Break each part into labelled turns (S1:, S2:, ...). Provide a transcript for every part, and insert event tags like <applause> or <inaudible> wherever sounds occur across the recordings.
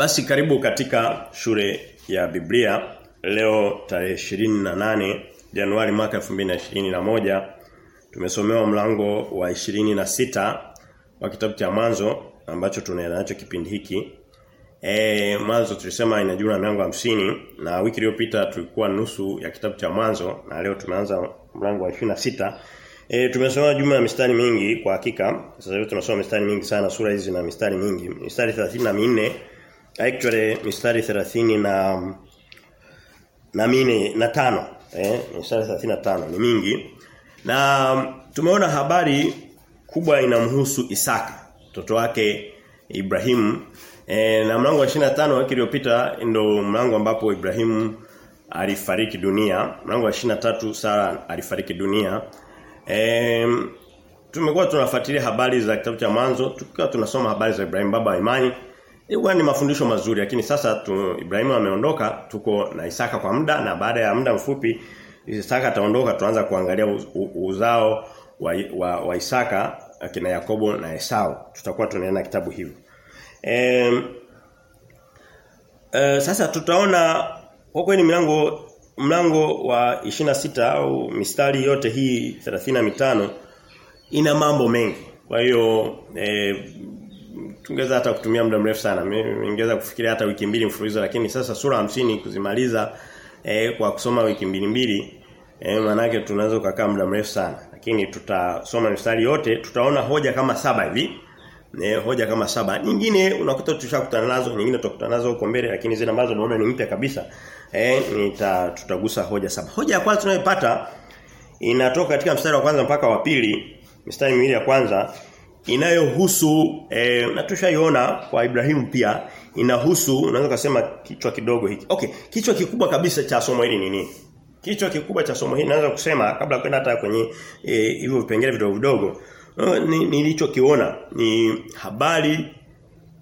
S1: Basi karibu katika shule ya Biblia leo tarehe 28 Januari mwaka 2021 tumesomewa mlango wa 26 wa kitabu cha mwanzo ambacho tunaenda nacho kipindi hiki. E, mwanzo tulisema ina jumla milango 50 na wiki iliyopita tulikuwa nusu ya kitabu cha mwanzo na leo tumeanza mlango wa 26. E, tumesoma jumla ya mistari mingi kwa hakika. Sasa hivi tunasoma mistari mingi sana sura hizi na mistari mingi. Mistari 34 actually mistari 30 na na mine na tano eh mistari 35 ni mingi. Na tumeona habari kubwa inamhusu Isaka mtoto wake Ibrahimu e, na mlango wa 25 wiki iliyopita ndo mlango ambapo Ibrahimu alifariki dunia. Mlango wa 23 Sara alifariki dunia. E, tumekuwa tunafuatilia habari za kitabu cha mwanzo tukiwa tunasoma habari za Ibrahim baba wa imani Ilikuwa ni mafundisho mazuri lakini sasa tu, Ibrahimu ameondoka tuko na Isaka kwa muda na baada ya muda mfupi Isaka ataondoka tuanza kuangalia uz, uzao wa, wa, wa Isaka akina Yakobo na Esau tutakuwa tunaenda kitabu hivyo. E, e, sasa tutaona kwa kweli mlango mlango wa 26 au mistari yote hii 35 ina mambo mengi. Kwa hiyo e, tungeweza hata kutumia muda mrefu sana. Mimi Ningeweza kufikiria hata wiki mbili mfululizo lakini sasa sura hamsini kuzimaliza e, kwa kusoma wiki mbili mbili eh manake tunaweza kukaa muda mrefu sana. Lakini tutasoma mistari yote, tutaona hoja kama saba hivi. E, hoja kama saba. Nyingine unakuta tushakutana nazo, nyingine tutakutana nazo huko mbele lakini zile ambazo naona ni mpya kabisa. Eh nita tutagusa hoja saba. Hoja ya kwanza tunayopata inatoka katika mstari wa kwanza mpaka wa pili, mstari miwili ya kwanza inayohusu eh, na tushaiona kwa Ibrahimu pia inahusu unaweza kusema kichwa kidogo hiki. Okay, kichwa kikubwa kabisa cha somo hili ni nini? Kichwa kikubwa cha somo hili naweza kusema kabla kwenda hata kwenye hivyo e, vipengele vidogo vidogo nilichokiona ni, ni habari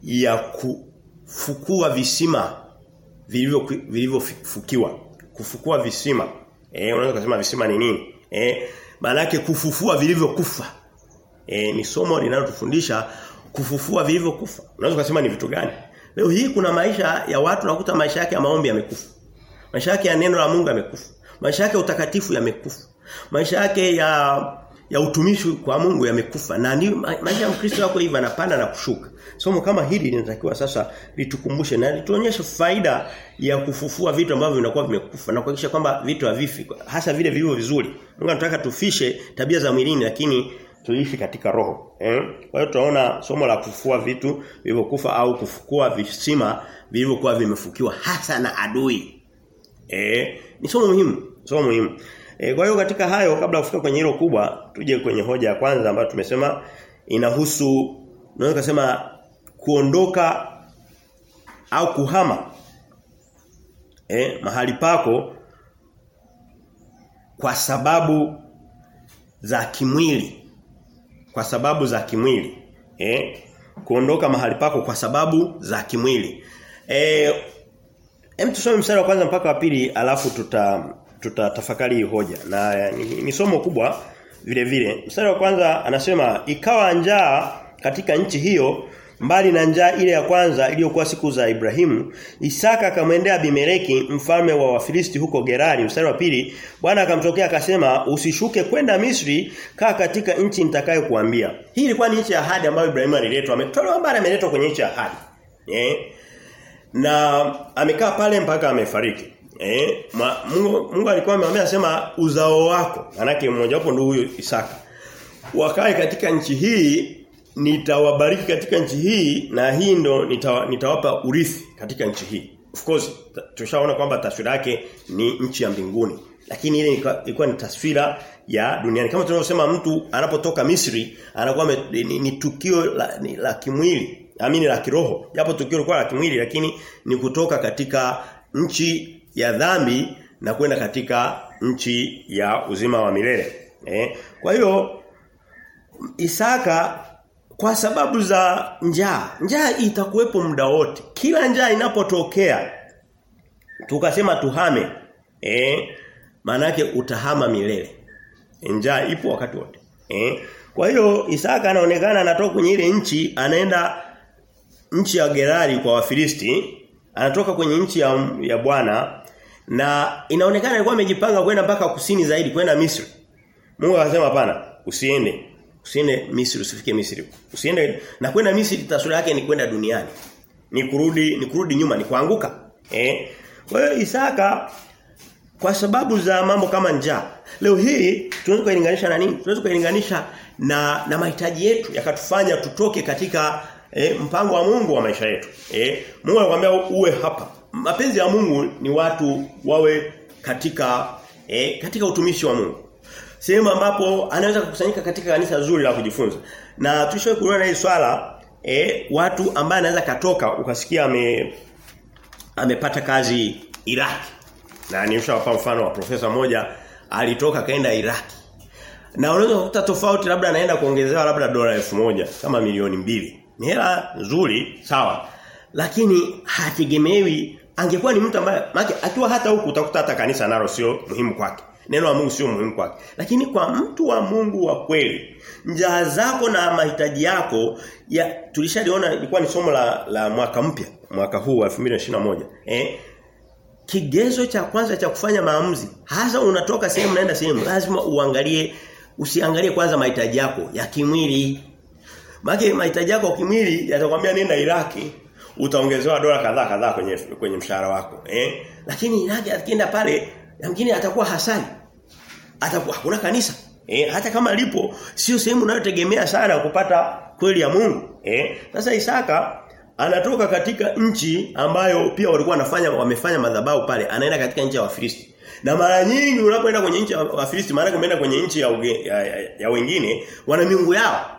S1: ya kufukua visima vilivyo vilivyofukiwa. Kufukua visima. Eh unaweza kusema visima ni nini? Eh maana kufufua vilivyokufa. E, ni somo linalotufundisha kufufua vilivyokufa. Unaweza kusema ni vitu gani? Leo hii kuna maisha ya watu nakuta maisha yake ya maombi yamekufa. Maisha yake ya neno la Mungu yamekufa. Maisha yake ya utakatifu yamekufa. Maisha yake ya ya utumishi kwa Mungu yamekufa. Na ni maisha ya Mkristo yako hivi anapanda na kushuka. Somo kama hili linatakiwa sasa litukumbushe na lituonyeshe faida ya kufufua vitu ambavyo vinakuwa vimekufa na kuhakikisha kwamba vitu havifi hasa vile vilivyo vizuri. Mungu anataka tufishe tabia za mwilini lakini tuishi katika roho. Eh? Kwa hiyo tunaona somo la kufua vitu vilivyokufa au kufukua visima vilivyokuwa vimefukiwa hasa na adui. Eh, ni somo muhimu, somo muhimu. E, kwa hiyo katika hayo kabla kufika kwenye hilo kubwa tuje kwenye hoja ya kwanza ambayo tumesema inahusu naweza kusema kuondoka au kuhama eh mahali pako kwa sababu za kimwili kwa sababu za kimwili eh kuondoka mahali pako kwa sababu za kimwili. Eh hem tusome mstari wa kwanza mpaka wa pili alafu tuta tutatafakari hii hoja. Na ni, ni somo kubwa vile vile. Mstari wa kwanza anasema ikawa njaa katika nchi hiyo mbali na njaa ile ya kwanza iliyokuwa siku za Ibrahimu Isaka akamwendea Abimeleki mfalme wa Wafilisti huko Gerari. Mstari wa pili Bwana akamtokea akasema usishuke kwenda Misri kaa katika nchi nitakayokuambia. Hii ilikuwa ni nchi ya ahadi ambayo Ibrahimu aliletwa. Ametolewa mbali ameletwa kwenye nchi ya ahadi. Eh? Na amekaa pale mpaka amefariki. Eh? Ma, Mungu, Mungu alikuwa amemwambia sema uzao wako. Manake mmoja wapo ndio huyo Isaka. Wakae katika nchi hii nitawabariki katika nchi hii na hii ndo nitawa, nitawapa urithi katika nchi hii. Of course tushaona kwamba taswira yake ni nchi ya mbinguni. Lakini ile ilikuwa ni taswira ya duniani. Kama tunavyosema mtu anapotoka Misri anakuwa ni, ni tukio la, ni, la kimwili, amini la kiroho. Japo tukio lilikuwa la kimwili lakini ni kutoka katika nchi ya dhambi na kwenda katika nchi ya uzima wa milele. Eh? Kwa hiyo Isaka kwa sababu za njaa. Njaa itakuwepo muda wote. Kila njaa inapotokea tukasema tuhame. Eh? Maana utahama milele. Njaa ipo wakati wote. Eh? Kwa hiyo Isaka anaonekana anatoka kwenye ile nchi anaenda nchi ya Gerari kwa Wafilisti, anatoka kwenye nchi ya, ya Bwana na inaonekana alikuwa amejipanga kwenda mpaka kusini zaidi kwenda Misri. Mungu akasema hapana, usiende. Usiende Misri, usifike Misri. Usiende na kwenda Misri taswira yake ni kwenda duniani. Ni kurudi ni kurudi nyuma, ni kuanguka. Eh? Kwa hiyo Isaka kwa sababu za mambo kama njaa. Leo hii tunaweza kuilinganisha na nini? Tunaweza kuilinganisha na na mahitaji yetu yakatufanya tutoke katika eh, mpango wa Mungu wa maisha yetu. Eh, Mungu anakuambia uwe hapa. Mapenzi ya Mungu ni watu wawe katika eh, katika utumishi wa Mungu. Sehemu ambapo anaweza kukusanyika katika kanisa zuri la kujifunza. Na tulishowahi kuona hili swala eh, watu ambaye anaweza katoka ukasikia ame amepata kazi Iraki. Na nimeshawapa mfano wa profesa mmoja alitoka kaenda Iraki. Na unaweza kukuta tofauti labda anaenda kuongezewa labda dola elfu moja kama milioni mbili. Ni hela nzuri, sawa. Lakini hategemewi angekuwa ni mtu ambaye maki akiwa hata huku utakuta hata kanisa nalo sio muhimu kwake. Neno la Mungu sio muhimu kwake. Lakini kwa mtu wa Mungu wa kweli, njaa zako na mahitaji yako ya tulishaliona ilikuwa ni somo la, la mwaka mpya, mwaka huu wa 2021. Eh? Kigezo cha kwanza cha kufanya maamuzi, hasa unatoka sehemu naenda sehemu, lazima uangalie usiangalie kwanza mahitaji yako ya kimwili. Maana mahitaji yako ya kimwili yatakwambia nenda Iraki, utaongezewa dola kadhaa kadhaa kwenye kwenye mshahara wako, eh? Lakini Iraki akienda pale, yamkini atakuwa hasali. Atakuwa hakuna kanisa. Eh, hata kama lipo sio sehemu unayotegemea sana kupata kweli ya Mungu. Eh? Sasa Isaka anatoka katika nchi ambayo pia walikuwa wanafanya wamefanya madhabahu pale anaenda katika nchi ya Wafilisti na mara nyingi unapoenda kwenye nchi ya Wafilisti maana umeenda kwenye nchi ya, uge, ya, ya, ya wengine wana miungu yao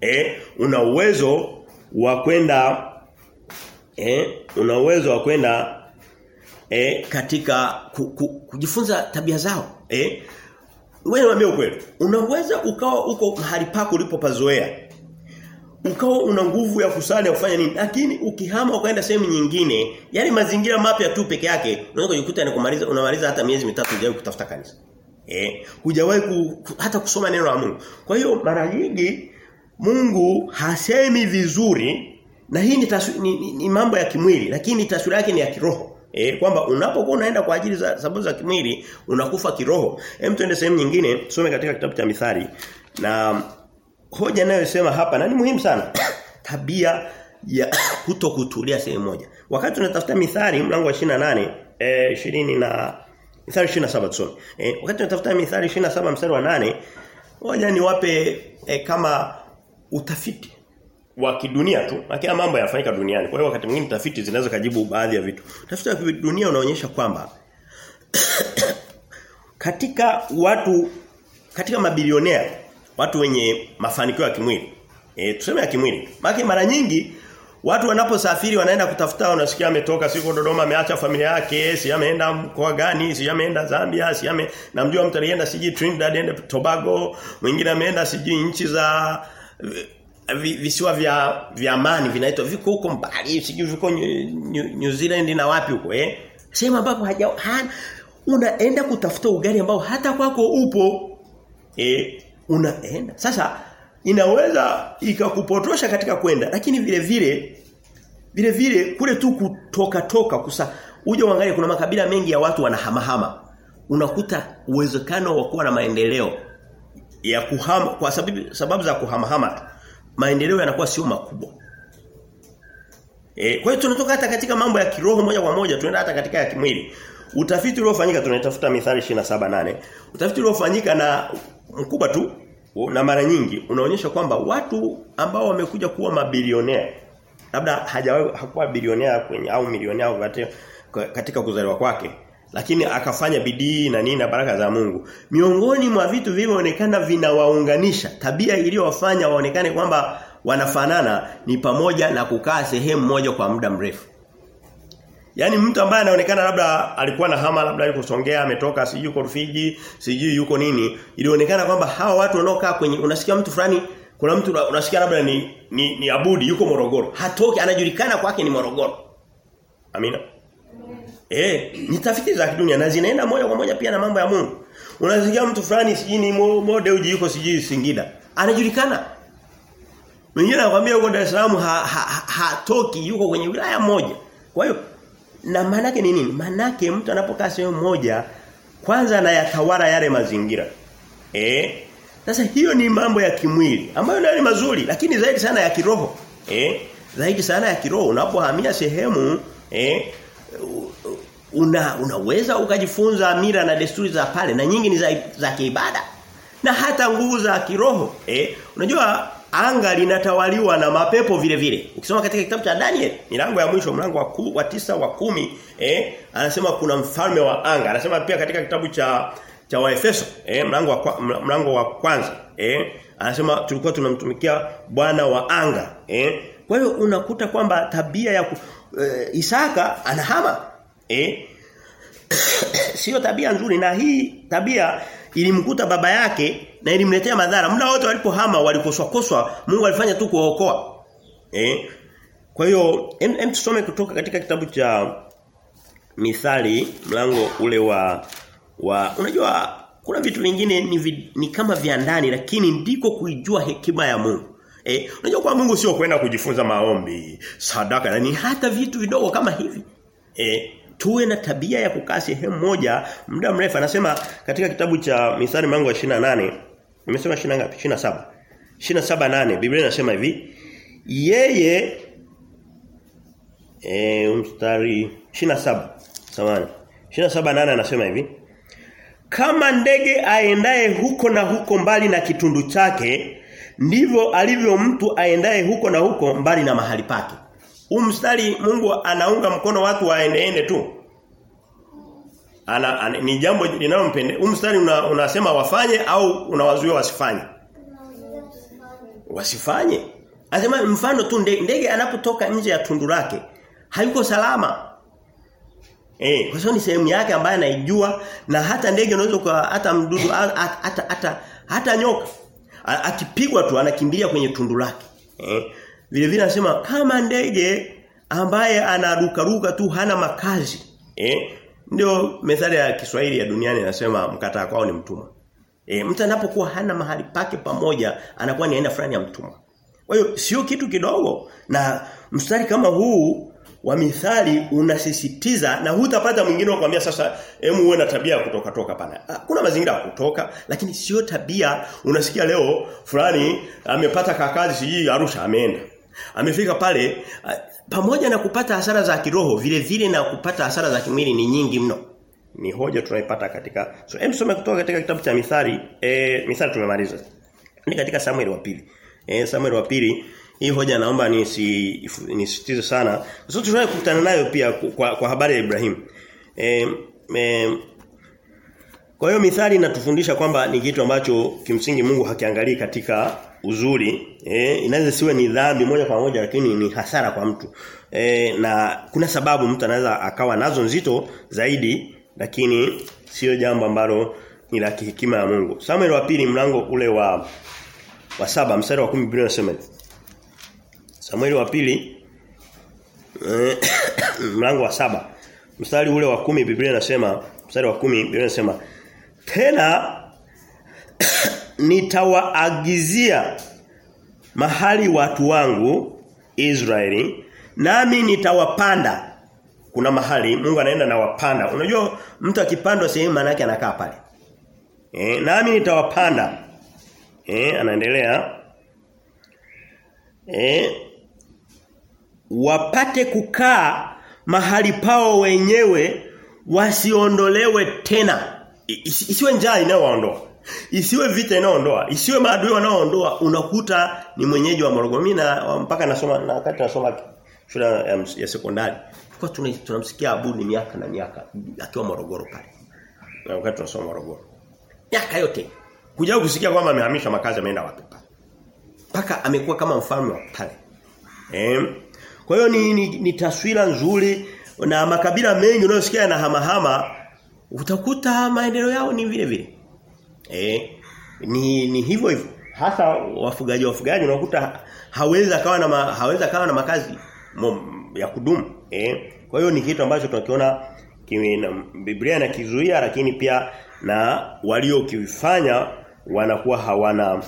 S1: eh una uwezo wa kwenda eh una uwezo wa kwenda eh katika ku, ku, kujifunza tabia zao eh wewe niambie ukweli unaweza ukawa uko mahali pako ulipopazoea ukawa una nguvu ya kusali kufanya nini lakini ukihama ukaenda sehemu nyingine yani mazingira mapya tu peke yake unaweza kujikuta ni kumaliza unamaliza hata miezi mitatu hujawahi kutafuta kanisa eh hujawahi ku, hata kusoma neno la Mungu. Kwa hiyo mara nyingi Mungu hasemi vizuri na hii ni, tasu, ni, ni, ni mambo ya kimwili lakini taswira yake ni ya kiroho Eh kwamba unapokuwa unaenda kwa ajili za sababu za kimwili unakufa kiroho. Hem tuende sehemu nyingine tusome katika kitabu cha Mithali na hoja inayosema hapa na ni muhimu sana <coughs> tabia ya <coughs> kutokutulia sehemu moja. Wakati tunatafuta Mithali mlango wa 28 eh 20 na Mithali 27 tusome. Eh wakati tunatafuta Mithali 27 mstari wa 8 hoja niwape eh, kama utafiti wa kidunia tu. Lakini mambo yanafanyika duniani. Kwa hiyo wakati mwingine tafiti zinaweza kujibu baadhi ya vitu. Tafiti ya dunia unaonyesha kwamba <coughs> katika watu katika mabilionea watu wenye mafanikio ya kimwili. E, tuseme ya kimwili. Maana mara nyingi watu wanaposafiri wanaenda kutafuta unasikia ametoka siku Dodoma ameacha familia yake, si ameenda mkoa gani, si ameenda Zambia, si ame namjua mtu alienda siji Trinidad aende Tobago, mwingine ameenda siji nchi za visiwa vya vya amani vinaitwa viko huko mbali sijui viko New, Zealand na wapi huko eh? Sema ambapo haja ha, unaenda kutafuta ugali ambao hata kwako upo eh? Unaenda. Sasa inaweza ikakupotosha katika kwenda lakini vile vile vile vile kule tu kutoka toka kusa uje uangalie kuna makabila mengi ya watu wanahamahama. Unakuta uwezekano wa kuwa na maendeleo ya kuhama kwa sababu sababu za kuhamahama maendeleo yanakuwa sio makubwa. E, kwa hiyo tunatoka hata katika mambo ya kiroho moja kwa moja tunaenda hata katika ya kimwili. Utafiti uliofanyika tunaitafuta Mithali 27:8. Utafiti uliofanyika na mkubwa tu na mara nyingi unaonyesha kwamba watu ambao wamekuja kuwa mabilionea labda hajawahi hakuwa bilionea kwenye au milionea katika, katika kuzaliwa kwake lakini akafanya bidii na nini na baraka za Mungu. Miongoni mwa vitu vilivyoonekana vinawaunganisha, tabia iliyowafanya waonekane kwamba wanafanana ni pamoja na kukaa sehemu moja kwa muda mrefu. Yaani mtu ambaye anaonekana labda alikuwa na hama labda yuko Songea ametoka sijui yuko Rufiji, sijui yuko nini, ilionekana kwamba hawa watu wanaokaa kwenye unasikia mtu fulani kuna mtu unasikia labda ni, ni ni Abudi yuko Morogoro. Hatoki anajulikana kwake ni Morogoro. Amina. Eh, ni tafiti za kidunia na zinaenda moja kwa moja pia na mambo ya Mungu. Unasikia mtu fulani sijui ni mode uji yuko sijui Singida. Anajulikana. Mwingine anakuambia yuko Dar es Salaam hatoki ha, ha, yuko kwenye wilaya moja. Kwa hiyo na maana yake ni nini? Maana yake mtu anapokaa sehemu moja kwanza anayatawala yale mazingira. Eh? Sasa hiyo ni mambo ya kimwili ambayo ni mazuri lakini zaidi sana ya kiroho. Eh? Zaidi sana ya kiroho unapohamia sehemu eh una unaweza ukajifunza mira na desturi za pale na nyingi ni za, za kiibada. Na hata nguvu za kiroho eh? Unajua anga linatawaliwa na mapepo vile vile. Ukisoma katika kitabu cha Daniel milango ya mwisho mlango wa, ku, wa tisa wa kumi eh? Anasema kuna mfalme wa anga. Anasema pia katika kitabu cha cha Waefeso eh? Mlango wa mlango wa kwanza eh? Anasema tulikuwa tunamtumikia bwana wa anga eh? Kwa hiyo unakuta kwamba tabia ya ku, e, Isaka anahama eh? <coughs> Sio tabia nzuri na hii tabia ilimkuta baba yake na ilimletea madhara. Muda wote walipohama walikoswa koswa Mungu alifanya tu kuokoa eh? Kwa hiyo hem em tusome kutoka katika kitabu cha Mithali mlango ule wa wa unajua kuna vitu vingine ni, vi, ni kama vya ndani lakini ndiko kuijua hekima ya Mungu. Eh, unajua kwa Mungu sio kwenda kujifunza maombi, sadaka na ni hata vitu vidogo kama hivi. Eh, tuwe na tabia ya kukaa sehemu moja muda mrefu. Anasema katika kitabu cha Mithali mlango wa 28, nimesema 20 ngapi? 27. 27 nane Biblia inasema hivi, yeye eh mstari 27. samani 27 nane anasema hivi, kama ndege aendaye huko na huko mbali na kitundu chake ndivyo alivyo mtu aendaye huko na huko mbali na mahali pake. Huu mstari Mungu anaunga mkono watu waendeende tu. Ana, ana ni jambo linalompende. Huu mstari una, unasema wafanye au unawazuia wasifanye? Wasifanye. Anasema mfano tu ndege, ndege anapotoka nje ya tundu lake hayuko salama. Eh, kwa sababu ni sehemu yake ambayo anaijua na hata ndege unaweza kwa hata mdudu hata hata hata, nyoka akipigwa tu anakimbilia kwenye tundu lake. Eh? Vile vile anasema kama ndege ambaye anaruka ruka tu hana makazi. Eh? Ndio methali ya Kiswahili ya duniani inasema mkataa kwao ni mtumwa. Eh, mtu anapokuwa hana mahali pake pamoja anakuwa ni aina fulani ya mtumwa. Kwa hiyo sio kitu kidogo na mstari kama huu wa mithali unasisitiza na hutapata mwingine akwambia sasa hemu uwe na tabia ya kutoka toka pana. Kuna mazingira ya kutoka lakini sio tabia unasikia leo fulani amepata kakazi siji Arusha ameenda. Amefika pale pamoja na kupata hasara za kiroho vile vile na kupata hasara za kimwili ni nyingi mno. Ni hoja tunaipata katika so hem some kutoka katika kitabu cha Mithali eh Mithali tumemaliza. Ni katika Samuel wa pili. Eh Samuel wa pili hii hoja naomba nisi nisitize sana. Sababu tunaye kukutana nayo pia kwa, kwa habari ya Ibrahim. E, e, kwa hiyo mithali inatufundisha kwamba ni kitu ambacho kimsingi Mungu hakiangalii katika uzuri. Eh, inaweza siwe ni dhambi moja kwa moja lakini ni hasara kwa mtu. E, na kuna sababu mtu anaweza akawa nazo nzito zaidi lakini sio jambo ambalo ni la hekima ya Mungu. Samuel wa pili mlango ule wa wa saba mstari wa 10 Biblia inasema Samuel wa pili <coughs> mlango wa saba mstari ule wa kumi Biblia inasema mstari wa kumi Biblia inasema tena <coughs> nitawaagizia mahali watu wangu Israeli nami nitawapanda. Kuna mahali Mungu anaenda na wapanda unajua mtu akipandwa sehemu maana yake anakaa pale. Eh nami nitawapanda. Eh anaendelea. Eh wapate kukaa mahali pao wenyewe wasiondolewe tena. Isiwe njaa inayoondoa isiwe vita inaoondoa isiwe maadui wanaoondoa unakuta ni mwenyeji wa Morogoro. Mimi na mpaka nasoma na wakati nasoma shule ya, sekondari. Kwa tunamsikia Abudi miaka na miaka akiwa Morogoro pale. Na wakati tunasoma Morogoro. Miaka yote kuja kusikia kwamba amehamisha makazi ameenda wapi pale? Paka amekuwa kama mfalme wa pale. Eh kwa hiyo ni, ni, ni taswira nzuri na makabila mengi unayosikia yanahamahama utakuta maendeleo yao ni vile vile. Eh ni ni hivyo hivyo. Hasa wafugaji wafugaji unakuta hawezi akawa na ma, hawezi akawa na makazi mom, ya kudumu. Eh kwa hiyo ni kitu ambacho tunakiona Biblia inakizuia lakini pia na waliokifanya wanakuwa hawana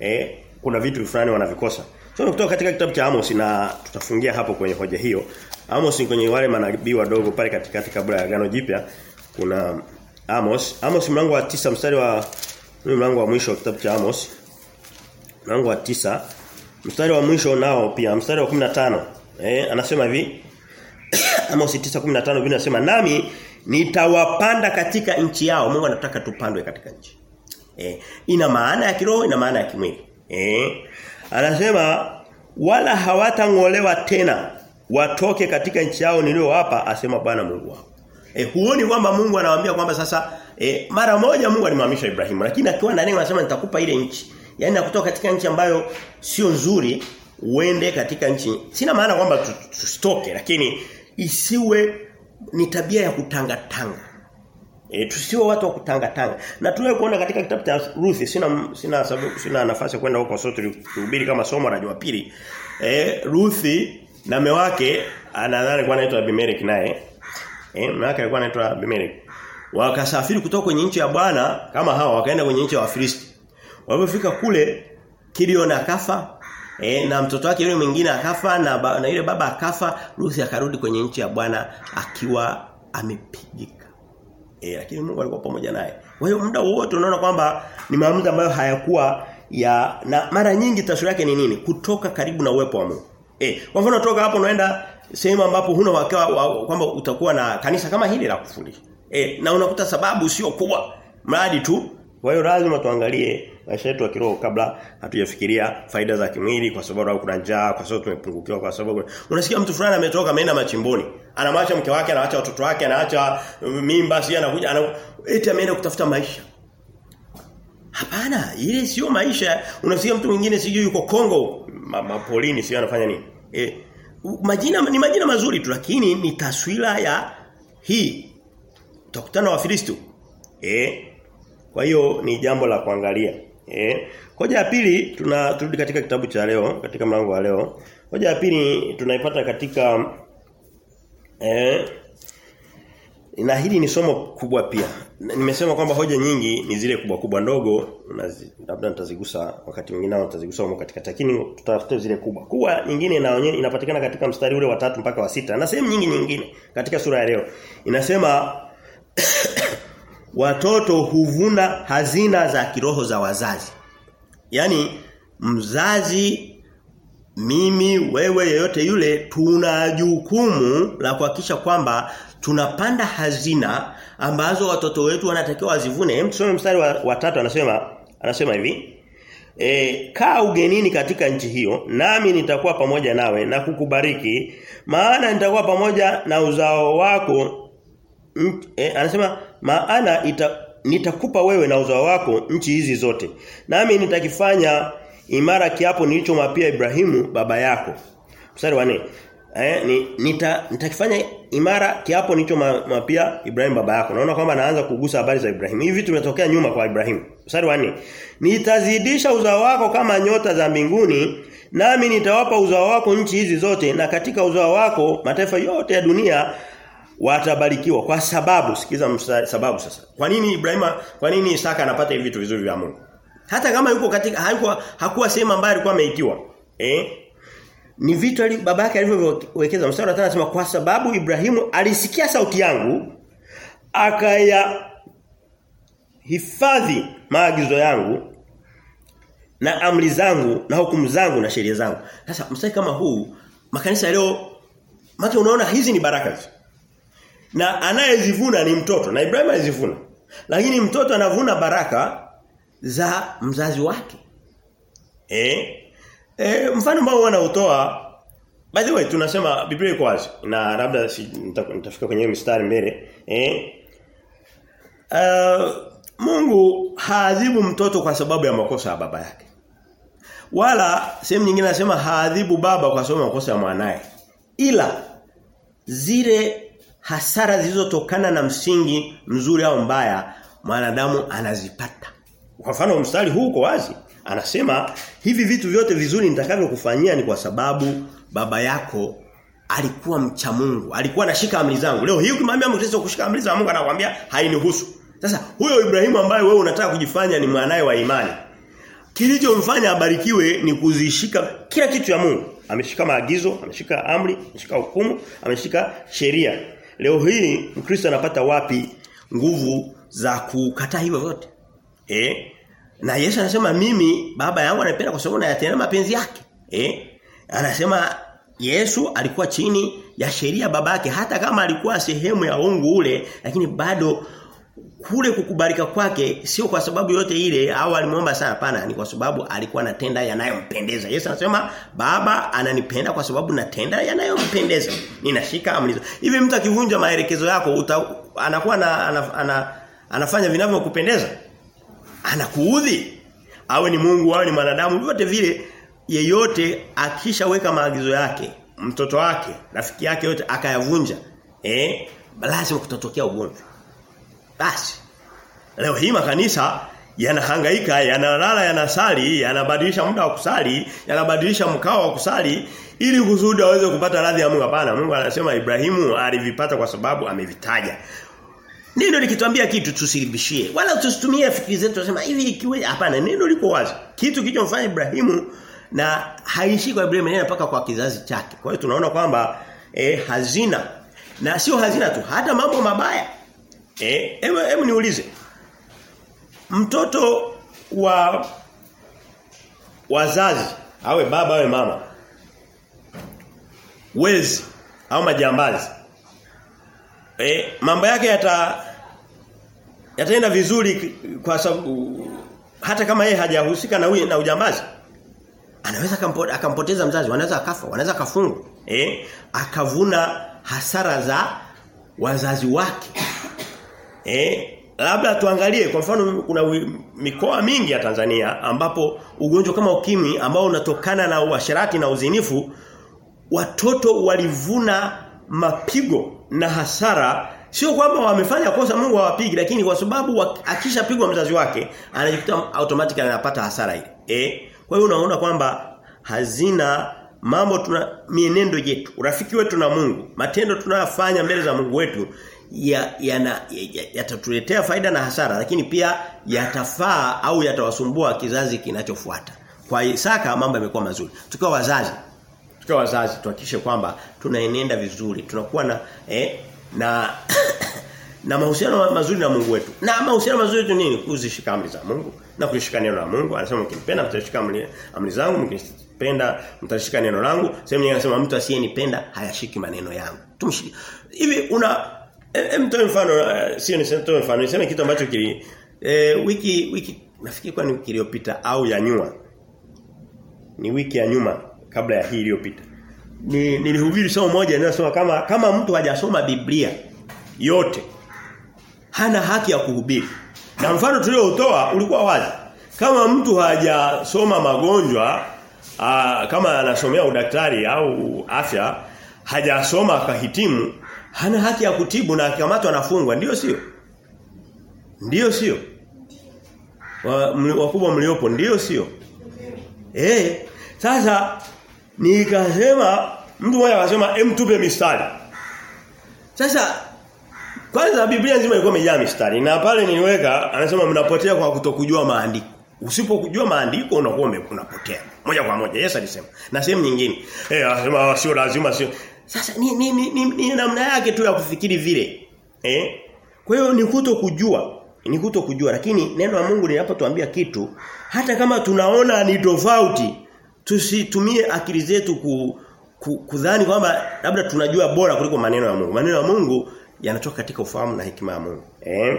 S1: eh kuna vitu fulani wanavikosa. So kutoka katika kitabu cha Amos na tutafungia hapo kwenye hoja hiyo. Amos kwenye wale manabii wadogo pale katikati kabla ya agano jipya kuna Amos. Amos mlango wa tisa mstari wa mlango wa mwisho wa kitabu cha Amos. Mlango wa tisa mstari wa mwisho nao pia mstari wa 15. Eh anasema hivi <coughs> Amos 9:15 Biblia inasema nami nitawapanda katika nchi yao. Mungu anataka tupandwe katika nchi. Eh ina maana ya kiroho ina maana ya kimwili. Eh anasema wala hawatangolewa tena watoke katika nchi yao niliyowapa asema Bwana Mungu wao. E, huoni kwamba Mungu anawaambia kwamba sasa e, mara moja Mungu alimhamisha Ibrahimu lakini akiwa na neno anasema nitakupa ile nchi. Yaani nakutoka katika nchi ambayo sio nzuri uende katika nchi. Sina maana kwamba tusitoke lakini isiwe ni tabia ya kutanga tanga. E, tusiwe watu wa kutanga tanga. Na tuwe kuona katika kitabu cha Ruth sina sina sababu sina nafasi kwenda huko sote tuhubiri kama somo la Jumapili. Eh Ruth na mume wake anadhani kwa anaitwa Abimelech naye. Eh wake alikuwa anaitwa Abimeleki. Wakasafiri kutoka kwenye nchi ya Bwana kama hawa wakaenda kwenye nchi ya Wafilisti. Walipofika kule Gideon akafa E, na mtoto wake yule mwingine akafa na, ba, na yule baba akafa Ruthi akarudi kwenye nchi ya Bwana akiwa amepigika. E, lakini Mungu alikuwa pamoja naye. Kwa hiyo muda wote unaona kwamba ni maamuzi ambayo hayakuwa ya na mara nyingi taswira yake ni nini? Kutoka karibu na uwepo wa Mungu. Eh, kwa mfano toka hapo unaenda sehemu ambapo huna wakawa kwamba utakuwa na kanisa kama hili la kufundisha. E, na unakuta sababu sio kubwa. Mradi tu. Kwa hiyo lazima tuangalie maisha yetu ya kiroho kabla hatujafikiria faida za kimwili kwa sababu kuna njaa, kwa sababu tumepungukiwa kwa sababu unasikia mtu fulani ametoka ameenda machimboni. Anamwacha mke wake, anaacha watoto wake, anaacha mimba, si anakuja ana eti ameenda kutafuta maisha. Hapana, ile sio maisha. Unasikia mtu mwingine sijui yuko Kongo, mapolini ma sio anafanya nini? E, majina ni majina mazuri tu lakini ni taswira ya hii. Utakutana wa Wafilisti. Eh? Kwa hiyo ni jambo la kuangalia. Eh? Hoja ya pili tunarudi katika kitabu cha leo, katika mlango wa leo. Hoja ya pili tunaipata katika eh na hili ni somo kubwa pia. Nimesema kwamba hoja nyingi ni zile kubwa kubwa ndogo labda nitazigusa wakati mwingine au nitazigusa huko katika lakini tutafute zile kubwa. Kubwa nyingine inaonyesha inapatikana katika mstari ule wa tatu mpaka wa sita na sehemu nyingi nyingine katika sura ya leo. Inasema <coughs> watoto huvuna hazina za kiroho za wazazi. Yaani mzazi mimi wewe yeyote yule tuna jukumu la kuhakikisha kwamba tunapanda hazina ambazo watoto wetu wanatakiwa wazivune. Hem mstari wa, wa tatu anasema anasema hivi. E, kaa ugenini katika nchi hiyo nami nitakuwa pamoja nawe na kukubariki maana nitakuwa pamoja na uzao wako e, anasema maana ita, nitakupa wewe na uzao wako nchi hizi zote nami nitakifanya imara kiapo nilichomwapia Ibrahimu baba yako mstari wa 4 eh ni nita, nitakifanya imara kiapo nicho mapia Ibrahim baba yako. Naona kwamba naanza kugusa habari za Ibrahim. Hivi tumetokea nyuma kwa Ibrahim. Mstari wa 4 nitazidisha uzao wako kama nyota za mbinguni nami nitawapa uzao wako nchi hizi zote na katika uzao wako mataifa yote ya dunia watabarikiwa. Kwa sababu sikiza sababu sasa. Kwa nini Ibrahim kwa nini Isaka anapata hivi vitu vizuri vya Mungu? Hata kama yuko katika haikuwa hakuwa sehemu ambayo alikuwa ameitiwa eh ni vitu yake alivyowekeza mstari wa 5 anasema kwa sababu Ibrahimu alisikia sauti yangu akaya hifadhi maagizo yangu na amri zangu na hukumu zangu na sheria zangu. Sasa mstari kama huu makanisa leo mke unaona hizi ni baraka na anayezivuna ni mtoto na Ibrahimu alizivuna. Lakini mtoto anavuna baraka za mzazi wake. Eh E, mfano ambao wanautoa by the way tunasema Biblia iko wazi na labda si, nitafika kwenye mistari mbele eh. Uh, Mungu haadhibu mtoto kwa sababu ya makosa ya baba yake. Wala sehemu nyingine anasema haadhibu baba kwa sababu ya makosa ya mwanae ila zile hasara zilizotokana na msingi mzuri au mbaya mwanadamu anazipata. Kwa mfano mstari huu uko wazi Anasema hivi vitu vyote vizuri nitakavyokufanyia ni kwa sababu baba yako alikuwa mcha Mungu. Alikuwa anashika amri zangu. Leo hii ukimwambia Mkristo kushika amri za Mungu anakuambia hainihusu. Sasa huyo Ibrahimu ambaye wewe unataka kujifanya ni mwanae wa imani. kilichomfanya abarikiwe ni kuzishika kila kitu ya Mungu. Ameshika maagizo, ameshika amri, ameshika hukumu, ameshika sheria. Leo hii Mkristo anapata wapi nguvu za kukataa hivyo vyote? Eh? Na Yesu anasema mimi baba yangu ananipenda kwa sababu nayatenda mapenzi yake. Eh? Anasema Yesu alikuwa chini ya sheria babake hata kama alikuwa sehemu ya ungu ule lakini bado kule kukubalika kwake sio kwa sababu yote ile au alimwomba sana hapana ni kwa sababu alikuwa anatenda yanayompendeza. Yesu anasema baba ananipenda kwa sababu natenda yanayompendeza. Ninashika amri. Hivi mtu akivunja maelekezo yako uta, anakuwa na, ana, ana, anafanya vinavyokupendeza? Anakuudhi. Awe ni Mungu awe ni mwanadamu vyote vile yeyote akishaweka maagizo yake mtoto wake rafiki yake yote akayavunja eh lazima kutatokea ugomvi. Basi leo hii makanisa yanahangaika yanalala yanasali yanabadilisha muda wa kusali yanabadilisha mkao wa kusali ili kusudi aweze kupata radhi ya Mungu. Hapana Mungu anasema Ibrahimu alivipata kwa sababu amevitaja Neno likituambia kitu tusilibishie wala tusitumie fikiri zetu tusema hivi ikiwe hapana neno liko wazi. Kitu kilichomfanya Ibrahimu na haishi kwa Ibrahimu neno mpaka kwa kizazi chake. Kwa hiyo tunaona kwamba eh, hazina. Na sio hazina tu hata mambo mabaya. Eh hebu niulize. Mtoto wa wazazi awe baba awe mama wezi au majambazi eh mambo yake yata yataenda vizuri kwa sababu hata kama yeye hajahusika na na ujambazi anaweza akampoteza mzazi wanaweza akafa wanaweza akafungwa eh akavuna hasara za wazazi wake. Eh labda tuangalie kwa mfano kuna mikoa mingi ya Tanzania ambapo ugonjwa kama ukimwi ambao unatokana na uasherati na uzinifu watoto walivuna mapigo na hasara sio kwamba wamefanya kosa Mungu hawapigi lakini kwa sababu akishapigwa mzazi wake anajikuta automatically anapata hasara ile. Eh kwa hiyo unaona kwamba hazina mambo tuna mienendo yetu urafiki wetu na Mungu matendo tunayofanya mbele za Mungu wetu yatatuletea ya, ya, ya faida na hasara lakini pia yatafaa au yatawasumbua kizazi kinachofuata. Kwa Isaka mambo yamekuwa mazuri. Tukiwa wazazi tukiwa wazazi tuhakikishe kwamba tunaenenda vizuri tunakuwa na eh, na <coughs> na mahusiano mazuri na Mungu wetu. Na mahusiano mazuri tu nini? Kuzishika amri za Mungu na kushika neno la Mungu. Anasema mkimpenda mtashika amri, zangu. Mkinipenda mtashika neno langu. Sehemu nyingine anasema mtu asiyenipenda hayashiki maneno yangu. Tumshike hivi una mtoe mfano sio niseme mfano niseme kitu ambacho kili e, wiki wiki nafikiri kwa ni wiki iliyopita au ya nyuma. Ni wiki ya nyuma kabla ya hii iliyopita. Ni nilihubiri somo moja linalosema kama kama mtu hajasoma Biblia yote hana haki ya kuhubiri. Na mfano tuliotoa ulikuwa wazi. Kama mtu hajasoma magonjwa aa, kama anasomea udaktari au afya hajasoma akahitimu hana haki ya kutibu na akikamatwa anafungwa. Ndio sio? Ndio sio? Wakubwa mliopo ndio sio? Eh sasa nikasema mtu mmoja akasema em tupe mistari. Sasa kwanza Biblia nzima ilikuwa imejaa mistari. Na pale niliweka anasema mnapotea kwa kutokujua maandiko. Usipokujua maandiko unakuwa unapotea. Moja kwa moja Yesu alisema. Na sehemu nyingine. Eh anasema sio lazima sio. Sasa ni ni, ni, ni, ni namna yake tu ya kufikiri vile. Eh? Kwa hiyo ni kuto kujua, ni kuto kujua lakini neno la Mungu linapotuambia kitu hata kama tunaona ni tofauti tusitumie akili zetu ku, ku, kudhani kwamba labda tunajua bora kuliko maneno ya Mungu. Maneno ya Mungu yanatoka katika ufahamu na hekima ya Mungu. Eh?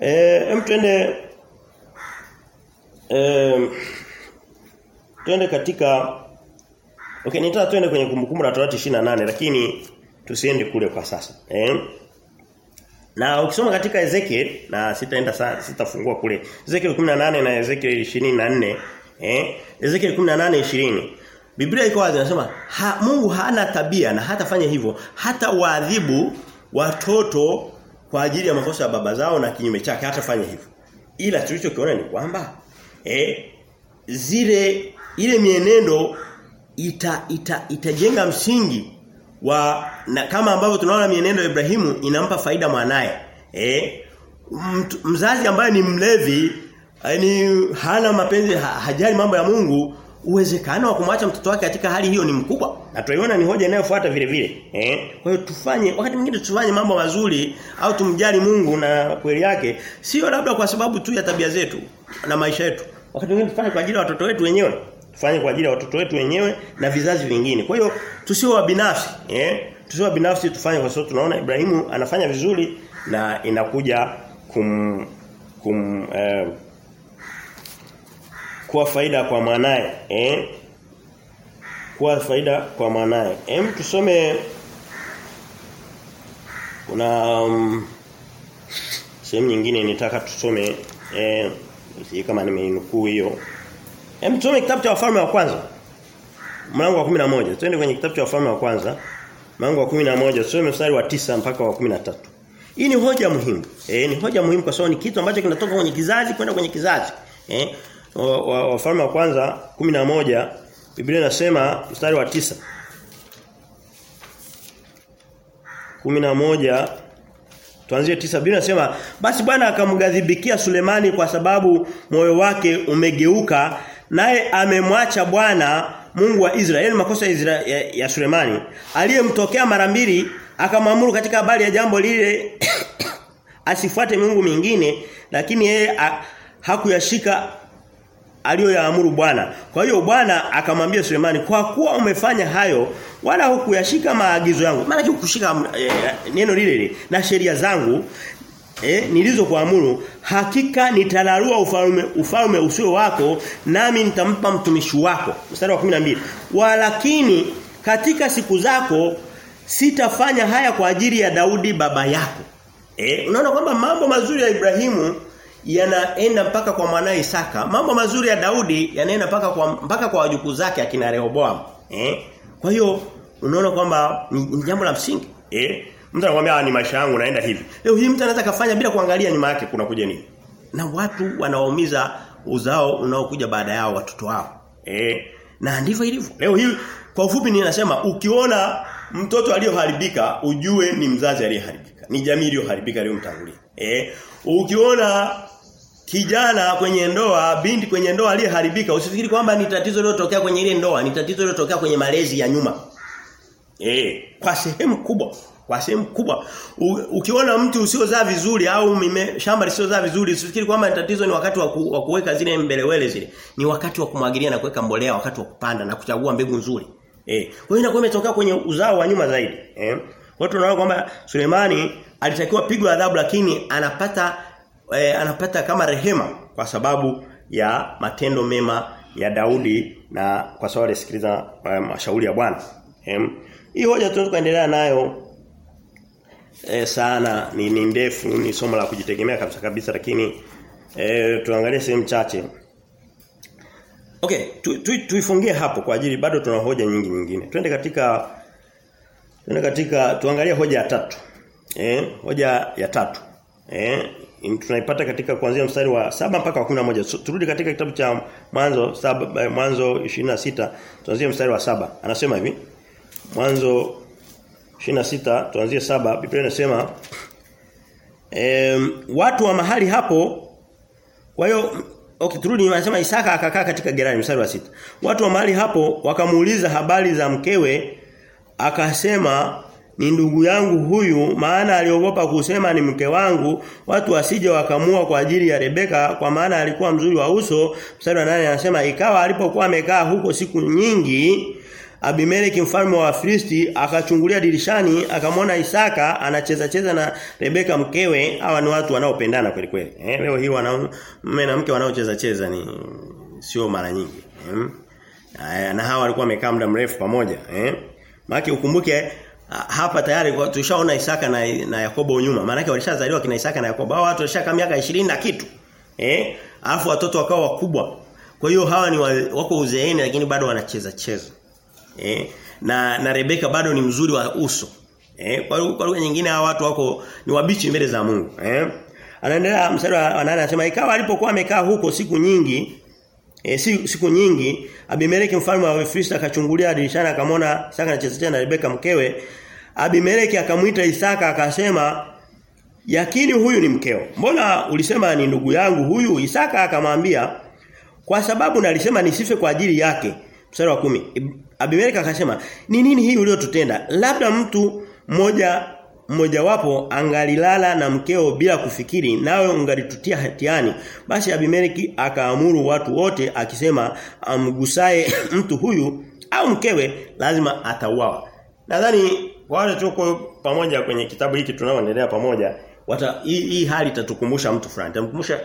S1: Eh, twende eh twende katika Okay, nitaka tuende kwenye kumbukumbu la Torati 28 lakini tusiende kule kwa sasa. Eh? Na ukisoma katika Ezekiel na sitaenda sitafungua kule. Ezekiel 18 na Ezekiel 24, eh? Ezekiel 18:20. Biblia iko wazi inasema ha, Mungu hana tabia na hatafanya hivyo hata waadhibu watoto kwa ajili ya makosa ya baba zao na kinyume chake hatafanya hivyo. Ila tulichokiona ni kwamba eh zile ile mienendo ita, ita itajenga msingi wa na kama ambavyo tunaona mienendo ya Ibrahimu inampa faida mwanae. Eh mzazi ambaye ni mlevi yani hana mapenzi ha, hajali mambo ya Mungu uwezekano wa kumwacha mtoto wake katika hali hiyo ni mkubwa. Na tunaiona ni hoja inayofuata vile vile eh? Kwa hiyo tufanye wakati mwingine tufanye mambo mazuri au tumjali Mungu na kweli yake sio labda kwa sababu tu ya tabia zetu na maisha yetu. Wakati mwingine tufanye kwa ajili ya watoto wetu wenyewe tufanye kwa ajili ya watoto wetu wenyewe na vizazi vingine. Kwa hiyo tusiwe wa binafsi eh? Tusiwe binafsi tufanye kwa sababu tunaona Ibrahimu anafanya vizuri na inakuja kum kum eh, kuwa faida kwa manaye eh? Kuwa faida kwa manaye hem tusome kuna um, sehemu nyingine nitaka tusome eh kama nimeinukuu hiyo. Hem tusome kitabu cha wafalme wa kwanza. Mlango wa 11 twende kwenye kitabu cha wafalme wa kwanza. Mlango wa 11 tusome mstari wa tisa mpaka wa 13 hii ni hoja muhimu. Eh ni hoja muhimu kwa sababu ni kitu ambacho kinatoka kwenye kizazi kwenda kwenye kizazi. Eh wafalme wa, wa kwanza 11 Biblia inasema mstari wa tisa. 11 tuanzie tisa. Biblia inasema basi Bwana akamgadhibikia Sulemani kwa sababu moyo wake umegeuka naye amemwacha Bwana Mungu wa Israeli. Makosa ya, Isra, ya, ya Sulemani. Aliyemtokea mara mbili akamwamuru katika habari ya jambo lile <coughs> asifuate Mungu mingine lakini yeye hakuyashika aliyoyaamuru Bwana. Kwa hiyo Bwana akamwambia Sulemani, "Kwa kuwa umefanya hayo, wala hukuyashika maagizo yangu." Maana kushika eh, neno lile lile na sheria zangu eh, nilizokuamuru, hakika nitalarua ufalme ufalme usio wako, nami nitampa mtumishi wako. Mstari wa 12. Walakini katika siku zako sitafanya haya kwa ajili ya Daudi baba yako. Eh, unaona kwamba mambo mazuri ya Ibrahimu yanaenda mpaka kwa mwanae Isaka. Mambo mazuri ya Daudi yanaenda mpaka kwa mpaka kwa wajukuu zake akina Rehoboam. Eh? Kwa hiyo unaona kwamba ni, jambo la msingi. Eh? Mtu anakuambia ni maisha yangu naenda hivi. Leo hii mtu anaweza kafanya bila kuangalia nyuma yake kuna kuja nini. Na watu wanawaumiza uzao unaokuja baada yao watoto wao. Eh? Na ndivyo ilivyo. Leo hii kwa ufupi ninasema ukiona mtoto aliyoharibika ujue ni mzazi aliyeharibika. Ni jamii iliyoharibika iliyomtangulia. Eh? Ukiona kijana kwenye ndoa, binti kwenye ndoa aliyeharibika, usifikiri kwamba ni tatizo lililotokea kwenye ile ndoa, ni tatizo lililotokea kwenye malezi ya nyuma. Eh, kwa sehemu kubwa, kwa sehemu kubwa. U, ukiona mtu usiozaa vizuri au mime, shamba lisiozaa vizuri, usifikiri kwamba ni tatizo ni wakati wa, waku, kuweka zile mbelewele zile. Ni wakati wa kumwagilia na kuweka mbolea, wakati wa kupanda na kuchagua mbegu nzuri. Eh, kwa hiyo inakuwa imetokea kwenye uzao wa nyuma zaidi. Eh. Watu wanaona kwamba Sulemani alitakiwa pigwa adhabu lakini anapata e, anapata kama rehema kwa sababu ya matendo mema ya Daudi na kwa sababu alisikiliza mashauri ya Bwana. Hii hoja tunaweza kuendelea nayo e, sana ni, ni ndefu ni somo la kujitegemea kabisa kabisa lakini e, tuangalie sehemu chache. Okay, tu, tu, tu hapo kwa ajili bado tuna hoja nyingi nyingine. Twende katika twende katika tuangalie hoja ya tatu. Eh, hoja ya tatu. Eh, tunaipata katika kuanzia mstari wa saba mpaka wa 11. So, turudi katika kitabu cha Mwanzo saba Mwanzo 26, tuanzie mstari wa saba Anasema hivi. Mwanzo 26 tuanzie saba Biblia inasema em, watu wa mahali hapo kwa hiyo okay turudi anasema Isaka akakaa katika Gerari mstari wa sita Watu wa mahali hapo wakamuuliza habari za mkewe akasema ni ndugu yangu huyu maana aliogopa kusema ni mke wangu watu wasije wakamua kwa ajili ya Rebeka kwa maana alikuwa mzuri wa uso. Mstari wa 8 anasema ikawa alipokuwa amekaa huko siku nyingi Abimeleki mfalme wa Filisti akachungulia dirishani akamwona Isaka anacheza cheza na Rebeka mkewe. Hawa ni watu wanaopendana kweli kweli. Eh leo hii wanaume na mke wanaocheza cheza ni sio mara nyingi. Eh? na hawa walikuwa wamekaa muda mrefu pamoja. Eh? Maki ukumbuke hapa tayari tushaona Isaka na, na Yakobo nyuma. Maana yake walishazaliwa kina Isaka na Yakobo. Hao watu walishaka miaka 20 na kitu. Eh? Alafu watoto wakawa wakubwa. Kwa hiyo hawa ni wako uzeeni lakini bado wanacheza cheza. Eh? Na na Rebeka bado ni mzuri wa uso. Eh? Kwa kwa lugha nyingine hawa watu wako ni wabichi mbele za Mungu. Eh? Anaendelea mstari wa 8 anasema ikawa alipokuwa amekaa huko siku nyingi E, siku, siku nyingi Abimeleki mfalme wa Filisti akachungulia dirishani akamwona Isaka anacheza na Rebeka mkewe Abimeleki akamwita Isaka akasema yakini huyu ni mkeo. Mbona ulisema ni ndugu yangu huyu? Isaka akamwambia kwa sababu nalisema nisife kwa ajili yake. Mstari wa kumi Abimeleki akasema, "Ni nini hii uliotutenda? Labda mtu mmoja mmoja wapo angalilala na mkeo bila kufikiri nawe ungalitutia hatiani." Basi Abimeleki akaamuru watu wote akisema amgusaye mtu huyu au mkewe lazima atauawa. Nadhani wale tuko pamoja kwenye kitabu hiki tunaoendelea pamoja wata hii, hii hali itatukumbusha mtu fulani. Itamkumbusha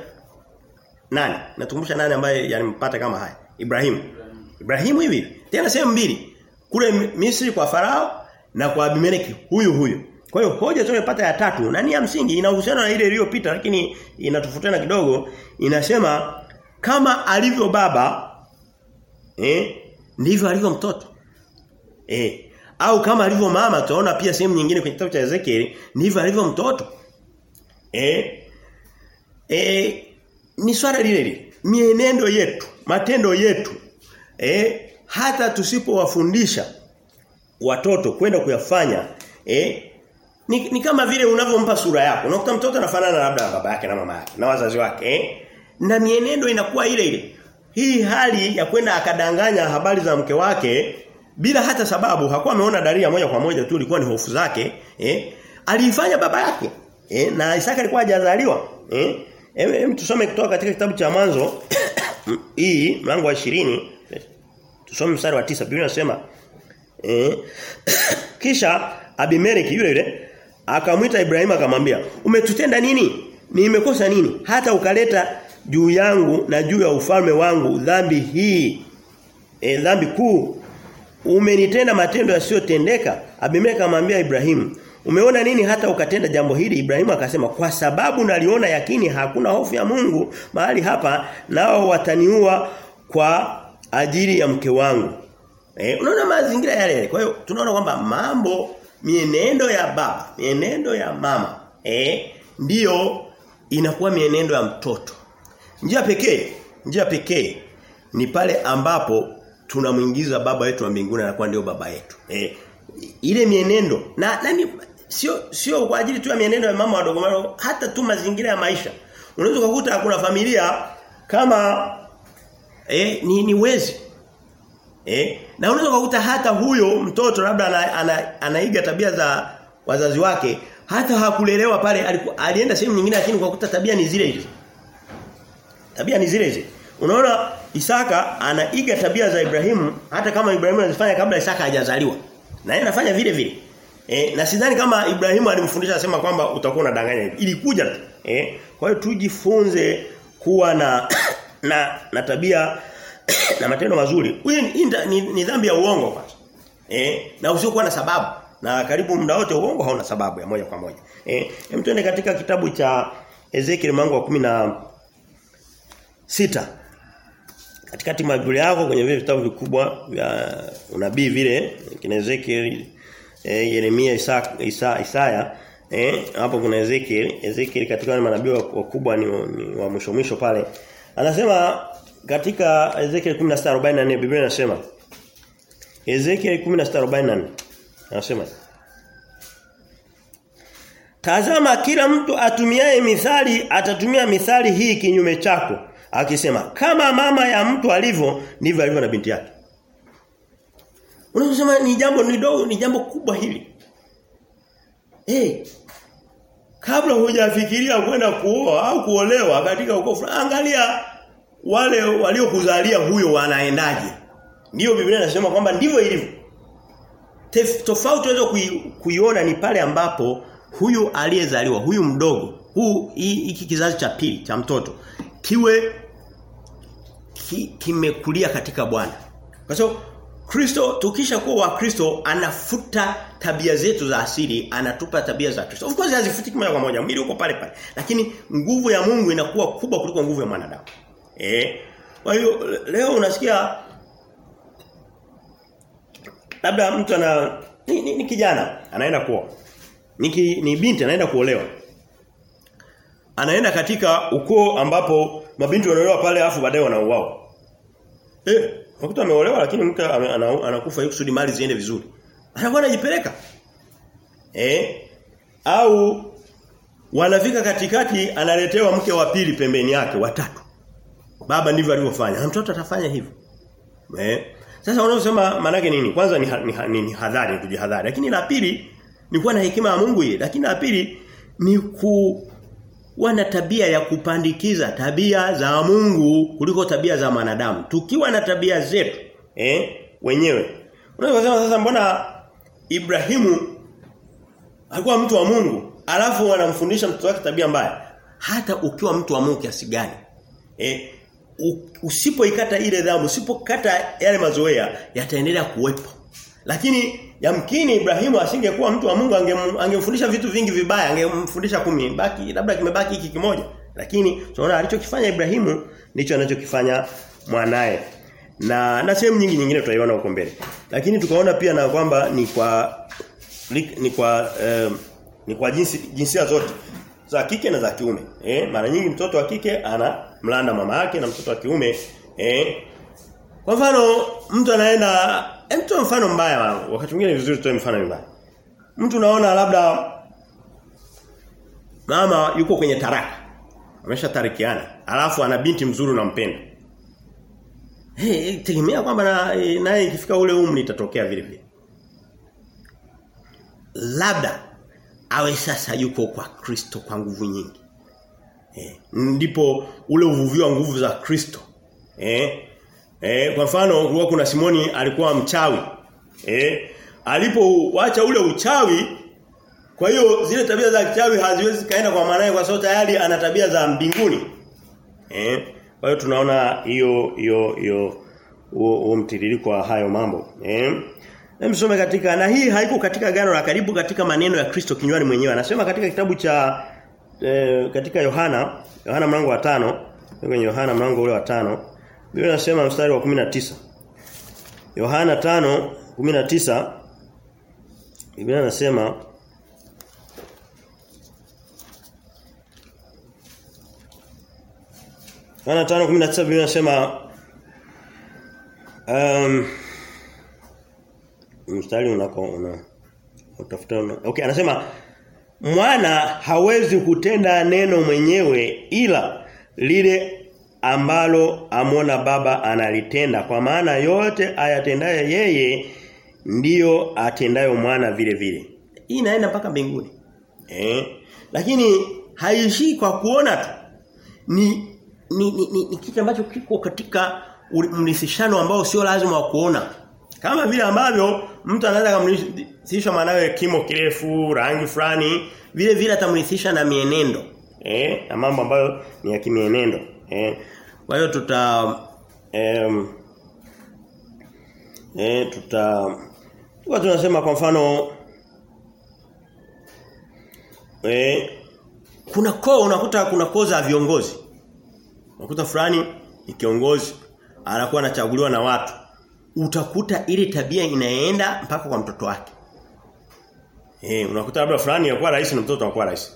S1: nani? Natukumbusha nani ambaye yalimpata kama haya? Ibrahim. Ibrahimu hivi. Tena sehemu mbili. Kule Misri kwa Farao na kwa Abimeleki huyu huyu. Kwa hiyo hoja tunayopata ya tatu na ni ya msingi inahusiana na ile iliyopita lakini inatofautiana kidogo inasema kama alivyo baba eh ndivyo alivyo mtoto. Eh au kama alivyo mama tunaona pia sehemu nyingine kwenye kitabu cha Ezekiel ndivyo alivyo mtoto. Eh eh ni swala lile lile. Mienendo yetu, matendo yetu eh hata tusipowafundisha watoto kwenda kuyafanya eh ni, ni kama vile unavyompa sura yako. Unakuta mtoto anafanana labda na baba yake na mama yake na wazazi wake eh na mienendo inakuwa ile ile. Hii hali ya kwenda akadanganya habari za mke wake bila hata sababu. Hakuwa ameona dalili moja kwa moja tu ilikuwa ni hofu zake eh. Aliifanya baba yake eh na Isaka alikuwa hajazaliwa eh. Hem tusome kutoka katika kitabu cha mwanzo <coughs> hii mlango wa 20 tusome mstari wa tisa. Biblia inasema eh <coughs> kisha Abimeleki yule yule akamwita Ibrahimu akamwambia umetutenda nini? Nimekosa nini? Hata ukaleta juu yangu na juu ya ufalme wangu dhambi hii e, dhambi kuu umenitenda matendo yasiyotendeka Abimeleki akamwambia Ibrahimu Umeona nini hata ukatenda jambo hili? Ibrahimu akasema kwa sababu naliona yakini hakuna hofu ya Mungu mahali hapa nao wataniua kwa ajili ya mke wangu. Eh, unaona mazingira yale yale. Kwa hiyo tunaona kwamba mambo mienendo ya baba, mienendo ya mama, eh ndiyo inakuwa mienendo ya mtoto. Njia pekee, njia pekee ni pale ambapo tunamuingiza baba yetu wa mbinguni anakuwa ndio baba yetu. Eh ile mienendo na nani sio sio kwa ajili tu ya mienendo ya mama wadogo maro hata tu mazingira ya maisha. Unaweza kukuta kuna familia kama eh ni, ni wezi. Eh na unaweza kukuta hata huyo mtoto labda ana, ana, anaiga tabia za wazazi wake hata hakulelewa pale aliku, alienda sehemu nyingine lakini kukuta tabia ni zile hizo tabia ni zile zile unaona Isaka anaiga tabia za Ibrahimu hata kama Ibrahimu alizifanya kabla Isaka hajazaliwa na yeye anafanya vile vile. E, na sidhani kama Ibrahimu alimfundisha asema kwamba utakuwa unadanganya hivi. Ilikuja tu. Eh? Kwa hiyo tujifunze kuwa na <coughs> na na tabia <coughs> na matendo mazuri. Hii ni, ni dhambi ya uongo kwanza. Eh? Na usiokuwa na sababu. Na karibu muda wote uongo hauna sababu ya moja kwa moja. Eh? Hem katika kitabu cha Ezekiel mlango wa kumi na sita katikati mwa Biblia yako kwenye vile vitabu vikubwa vya unabii vile kina Ezekiel eh, Yeremia Isa, Isa Isaya eh hapo kuna Ezekiel. Ezekiel katika wale manabii wakubwa ni, ni wa mwisho mwisho pale. Anasema katika Ezekiel 16:44 Biblia inasema Ezekiel 16:44 anasema Tazama kila mtu atumiaye mithali atatumia mithali hii kinyume chako akisema kama mama ya mtu alivyo ndivyo alivyo na binti yake. Unasema ni jambo ni dogo ni jambo kubwa hili. Eh. Hey, kabla hujafikiria kwenda kuoa au kuolewa katika ukoo angalia wale waliokuzalia huyo wanaendaje. Ndiyo Biblia inasema kwamba ndivyo ilivyo. Tofauti unaweza kuiona ni pale ambapo huyu aliyezaliwa huyu mdogo huu hiki kizazi cha pili cha mtoto kiwe ki, kimekulia katika Bwana. Kwa sababu Kristo tukisha kuwa wa Kristo anafuta tabia zetu za asili, anatupa tabia za Kristo. Of course hazifuti moja kwa moja, mwili uko pale pale. Lakini nguvu ya Mungu inakuwa kubwa kuliko nguvu ya mwanadamu. Eh. Kwa hiyo leo unasikia labda mtu ana ni, ni, ni kijana anaenda kuoa. Ni, ni binti anaenda kuolewa anaenda katika ukoo ambapo mabinti wanaolewa pale afu baadaye wanauawa. Eh, unakuta ameolewa lakini mke anakufa ili kusudi mali ziende vizuri. Anakuwa anajipeleka. Eh? Au wanafika katikati analetewa mke wa pili pembeni yake watatu. Baba ndivyo alivyofanya. Na mtoto atafanya hivyo. Eh? Sasa unaosema maana nini? Kwanza ni, ni, ni, ni hadhari kujihadhari. Lakini la pili ni kuwa na hekima ya Mungu ile. Lakini la pili ni kuwa na tabia ya kupandikiza tabia za Mungu kuliko tabia za wanadamu. Tukiwa na tabia zetu eh wenyewe. Unaweza kusema sasa mbona Ibrahimu alikuwa mtu wa Mungu alafu wanamfundisha mtoto wake tabia mbaya. Hata ukiwa mtu wa Mungu kiasi gani eh usipoikata ile dhambi, usipokata yale mazoea yataendelea kuwepo. Lakini yamkini Ibrahimu asingekuwa mtu wa Mungu angemfundisha vitu vingi vibaya, angemfundisha kumi, baki labda kimebaki hiki kimoja. Lakini tunaona alichokifanya Ibrahimu ndicho anachokifanya mwanae. Na na sehemu nyingi nyingine tutaiona huko mbele. Lakini tukaona pia na kwamba ni kwa ni kwa eh, ni kwa jinsi jinsia zote za kike na za kiume. Eh, mara nyingi mtoto wa kike ana mlanda mama yake na mtoto wa kiume eh kwa mfano mtu anaenda mtu mfano mbaya wakati mwingine vizuri tutoe mfano mbaya. Mtu unaona labda mama yuko kwenye taraka. amesha tarikiana Alafu ana binti mzuri unampenda. Hey, tegemea kwamba naye na ikifika ule umri itatokea vile vile. Labda awe sasa yuko kwa Kristo kwa nguvu nyingi. Eh, ndipo ule uvuvio wa nguvu za Kristo. Eh? Eh, kwa mfano kulikuwa kuna Simoni alikuwa mchawi. Eh? Alipoacha ule uchawi kwa hiyo zile tabia za kichawi haziwezi kaenda kwa maana kwa sababu tayari ana tabia za mbinguni. Eh? Kwa hiyo tunaona hiyo hiyo hiyo huo mtiririko wa hayo mambo. Eh? Msome katika na hii haiko katika gano la karibu katika maneno ya Kristo kinywani mwenyewe. Anasema katika kitabu cha e, katika Yohana, Yohana mlango wa tano kwenye Yohana mlango ule wa Biblia inasema mstari wa 19. Yohana 5:19 Biblia inasema Yohana 5:19 Biblia inasema um, mstari unako una utafuta una, okay anasema mwana hawezi kutenda neno mwenyewe ila lile ambalo amona baba analitenda. Kwa maana yote ayatendaye yeye ndiyo atendayo mwana vile vile. Hii inaenda mpaka mbinguni. Eh? Lakini haishii kwa kuona tu. Ni ni, ni, ni, ni kitu ambacho kiko katika mlisishano ambao sio lazima wa kuona. Kama vile ambavyo mtu anaweza kumlisisha mwanawe kimo kirefu, rangi fulani, vile vile atamlisisha na mienendo. Eh, na mambo ambayo ni ya kimienendo. Eh. Kwa hiyo tuta em eh tuta kwa tunasema kwa mfano eh kuna koo unakuta kuna koo za viongozi. Unakuta fulani ni kiongozi anakuwa anachaguliwa na watu utakuta ile tabia inaenda mpaka kwa mtoto wake. Eh, unakuta labda fulani anakuwa rais na mtoto anakuwa rais.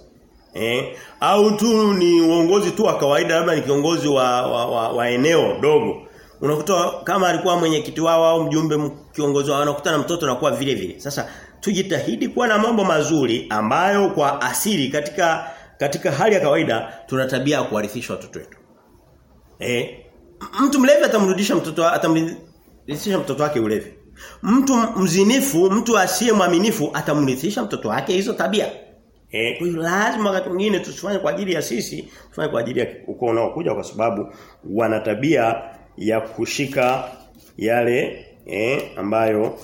S1: Eh, au tu ni uongozi tu wa kawaida labda ni kiongozi wa, wa, wa, wa eneo dogo. Unakuta kama alikuwa mwenyekiti wao au mjumbe kiongozi wao unakuta na mtoto anakuwa vile vile. Sasa tujitahidi kuwa na mambo mazuri ambayo kwa asili katika katika hali ya kawaida tuna tabia ya kuwarithisha watoto wetu. Eh, mtu mlevi atamrudisha mtoto atamrithisha mtoto wake ulevi. Mtu mzinifu, mtu asiye mwaminifu atamrithisha mtoto wake hizo tabia. Eh, kwa hiyo lazima wakati mwingine tusifanye kwa ajili ya sisi, tufanye kwa ajili ya ukoo unaokuja kwa sababu wana tabia ya kushika yale eh, ambayo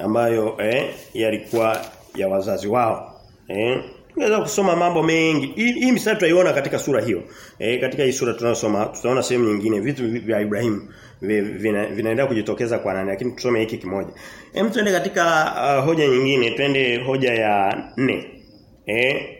S1: ambayo eh, yalikuwa ya wazazi wao. Eh, Tunaweza kusoma mambo mengi. Hii, mstari tutaiona katika sura hiyo. Eh katika hii sura tunayosoma tutaona sehemu nyingine vitu vya Ibrahim vina, kujitokeza kwa nani lakini tusome hiki kimoja. Hem tuende katika uh, hoja nyingine, twende hoja ya nne. Eh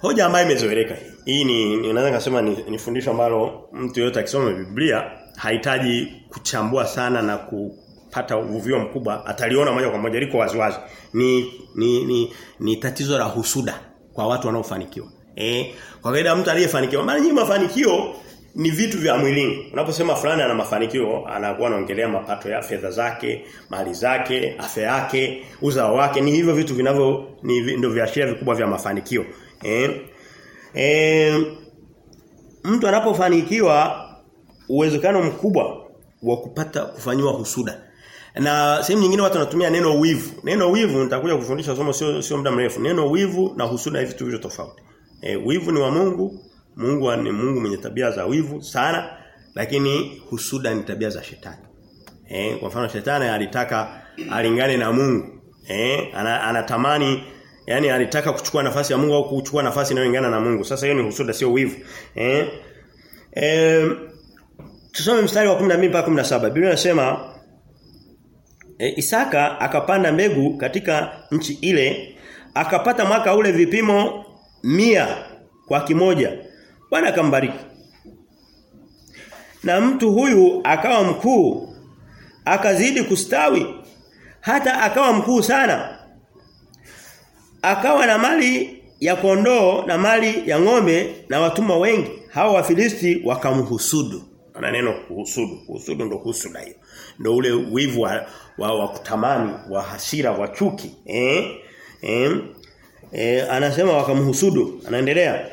S1: hoja ambayo imezoeleka hii. Ni ninaweza kusema ni, ni fundisho ambalo mtu yote akisoma Biblia hahitaji kuchambua sana na ku pata uvuvio mkubwa ataliona moja kwa moja liko waziwazi ni ni ni, ni tatizo la husuda kwa watu wanaofanikiwa eh kwa kawaida mtu aliyefanikiwa mara nyingi mafanikio ni vitu vya mwilini. Unaposema fulani ana mafanikio, anakuwa anaongelea mapato ya fedha zake, mali zake, afya yake, uzao wake. Ni hivyo vitu vinavyo ni ndio viashiria vikubwa vya mafanikio. Eh? Eh, mtu anapofanikiwa uwezekano mkubwa wa kupata kufanyiwa husuda. Na sehemu nyingine watu wanatumia neno wivu. Neno wivu nitakuja kufundisha somo sio sio muda mrefu. Neno wivu na husuda ni vitu vile tofauti. E, wivu ni wa Mungu. Mungu ni Mungu mwenye tabia za wivu sana, lakini husuda ni tabia za shetani. Eh, kwa mfano shetani alitaka alingane na Mungu. Eh, ana, anatamani yani alitaka kuchukua nafasi ya Mungu au kuchukua nafasi inayolingana na Mungu. Sasa hiyo ni husuda sio wivu. Eh? Eh, tusome mstari wa 12 mpaka 17. Biblia inasema e, Isaka akapanda mbegu katika nchi ile akapata mwaka ule vipimo mia kwa kimoja. Bwana akambariki. Na mtu huyu akawa mkuu akazidi kustawi hata akawa mkuu sana. Akawa na mali ya kondoo na mali ya ng'ombe na watumwa wengi. Hao Wafilisti wakamhusudu. Ana neno kuhusudu. Kuhusudu ndo husuda hiyo. Ndo ule wivu wa, wa, wa kutamani, wa hasira, wa chuki. Eh? Eh? Eh, anasema wakamhusudu. Anaendelea.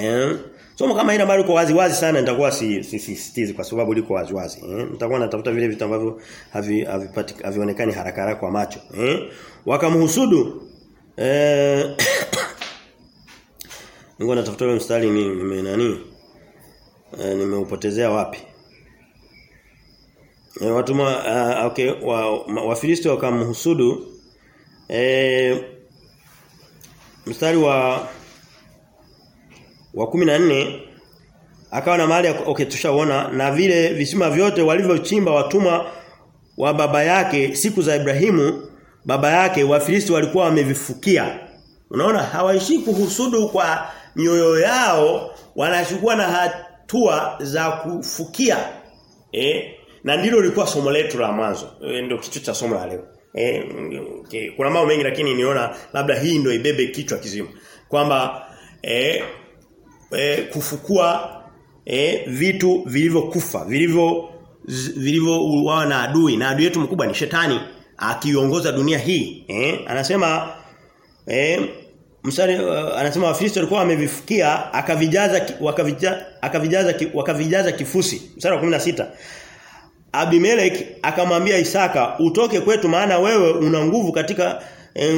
S1: Eh? Somo kama hili ambalo liko wazi wazi sana nitakuwa si sisitizi si, kwa sababu liko wazi wazi. Eh? Nitakuwa natafuta vile vitu ambavyo havi havipati havionekani haraka haraka kwa macho. Eh? Wakamhusudu. Eh <coughs> Mungu natafuta ule mstari ni nime nani? E, nimeupotezea wapi? E, watu ma, uh, okay wa Wafilisti wakamhusudu eh mstari wa wa 14 akawa na mali okay tushaona na vile visima vyote walivyochimba watumwa wa baba yake siku za Ibrahimu baba yake Wafilisti walikuwa wamevifukia. Unaona hawaishi kuhusudu kwa mioyo yao wanachukua na hatua za kufukia. Eh na ndilo lilikuwa somo letu la mwanzo. E, ndio kichwa cha somo la leo. Eh okay. kuna mambo mengi lakini niona labda hii ndio ibebe kichwa kizima. Kwamba eh e, kufukua e, vitu vilivyokufa vilivyo vilivyouawa na adui. Na adui yetu mkubwa ni shetani akiongoza dunia hii eh. Anasema eh msali uh, anasema Wafilisti walikuwa wamevifikia akavijaza wakavijaza akavijaza wakavijaza kifusi. Mstari wa 16 Abimelek akamwambia Isaka utoke kwetu maana wewe una nguvu katika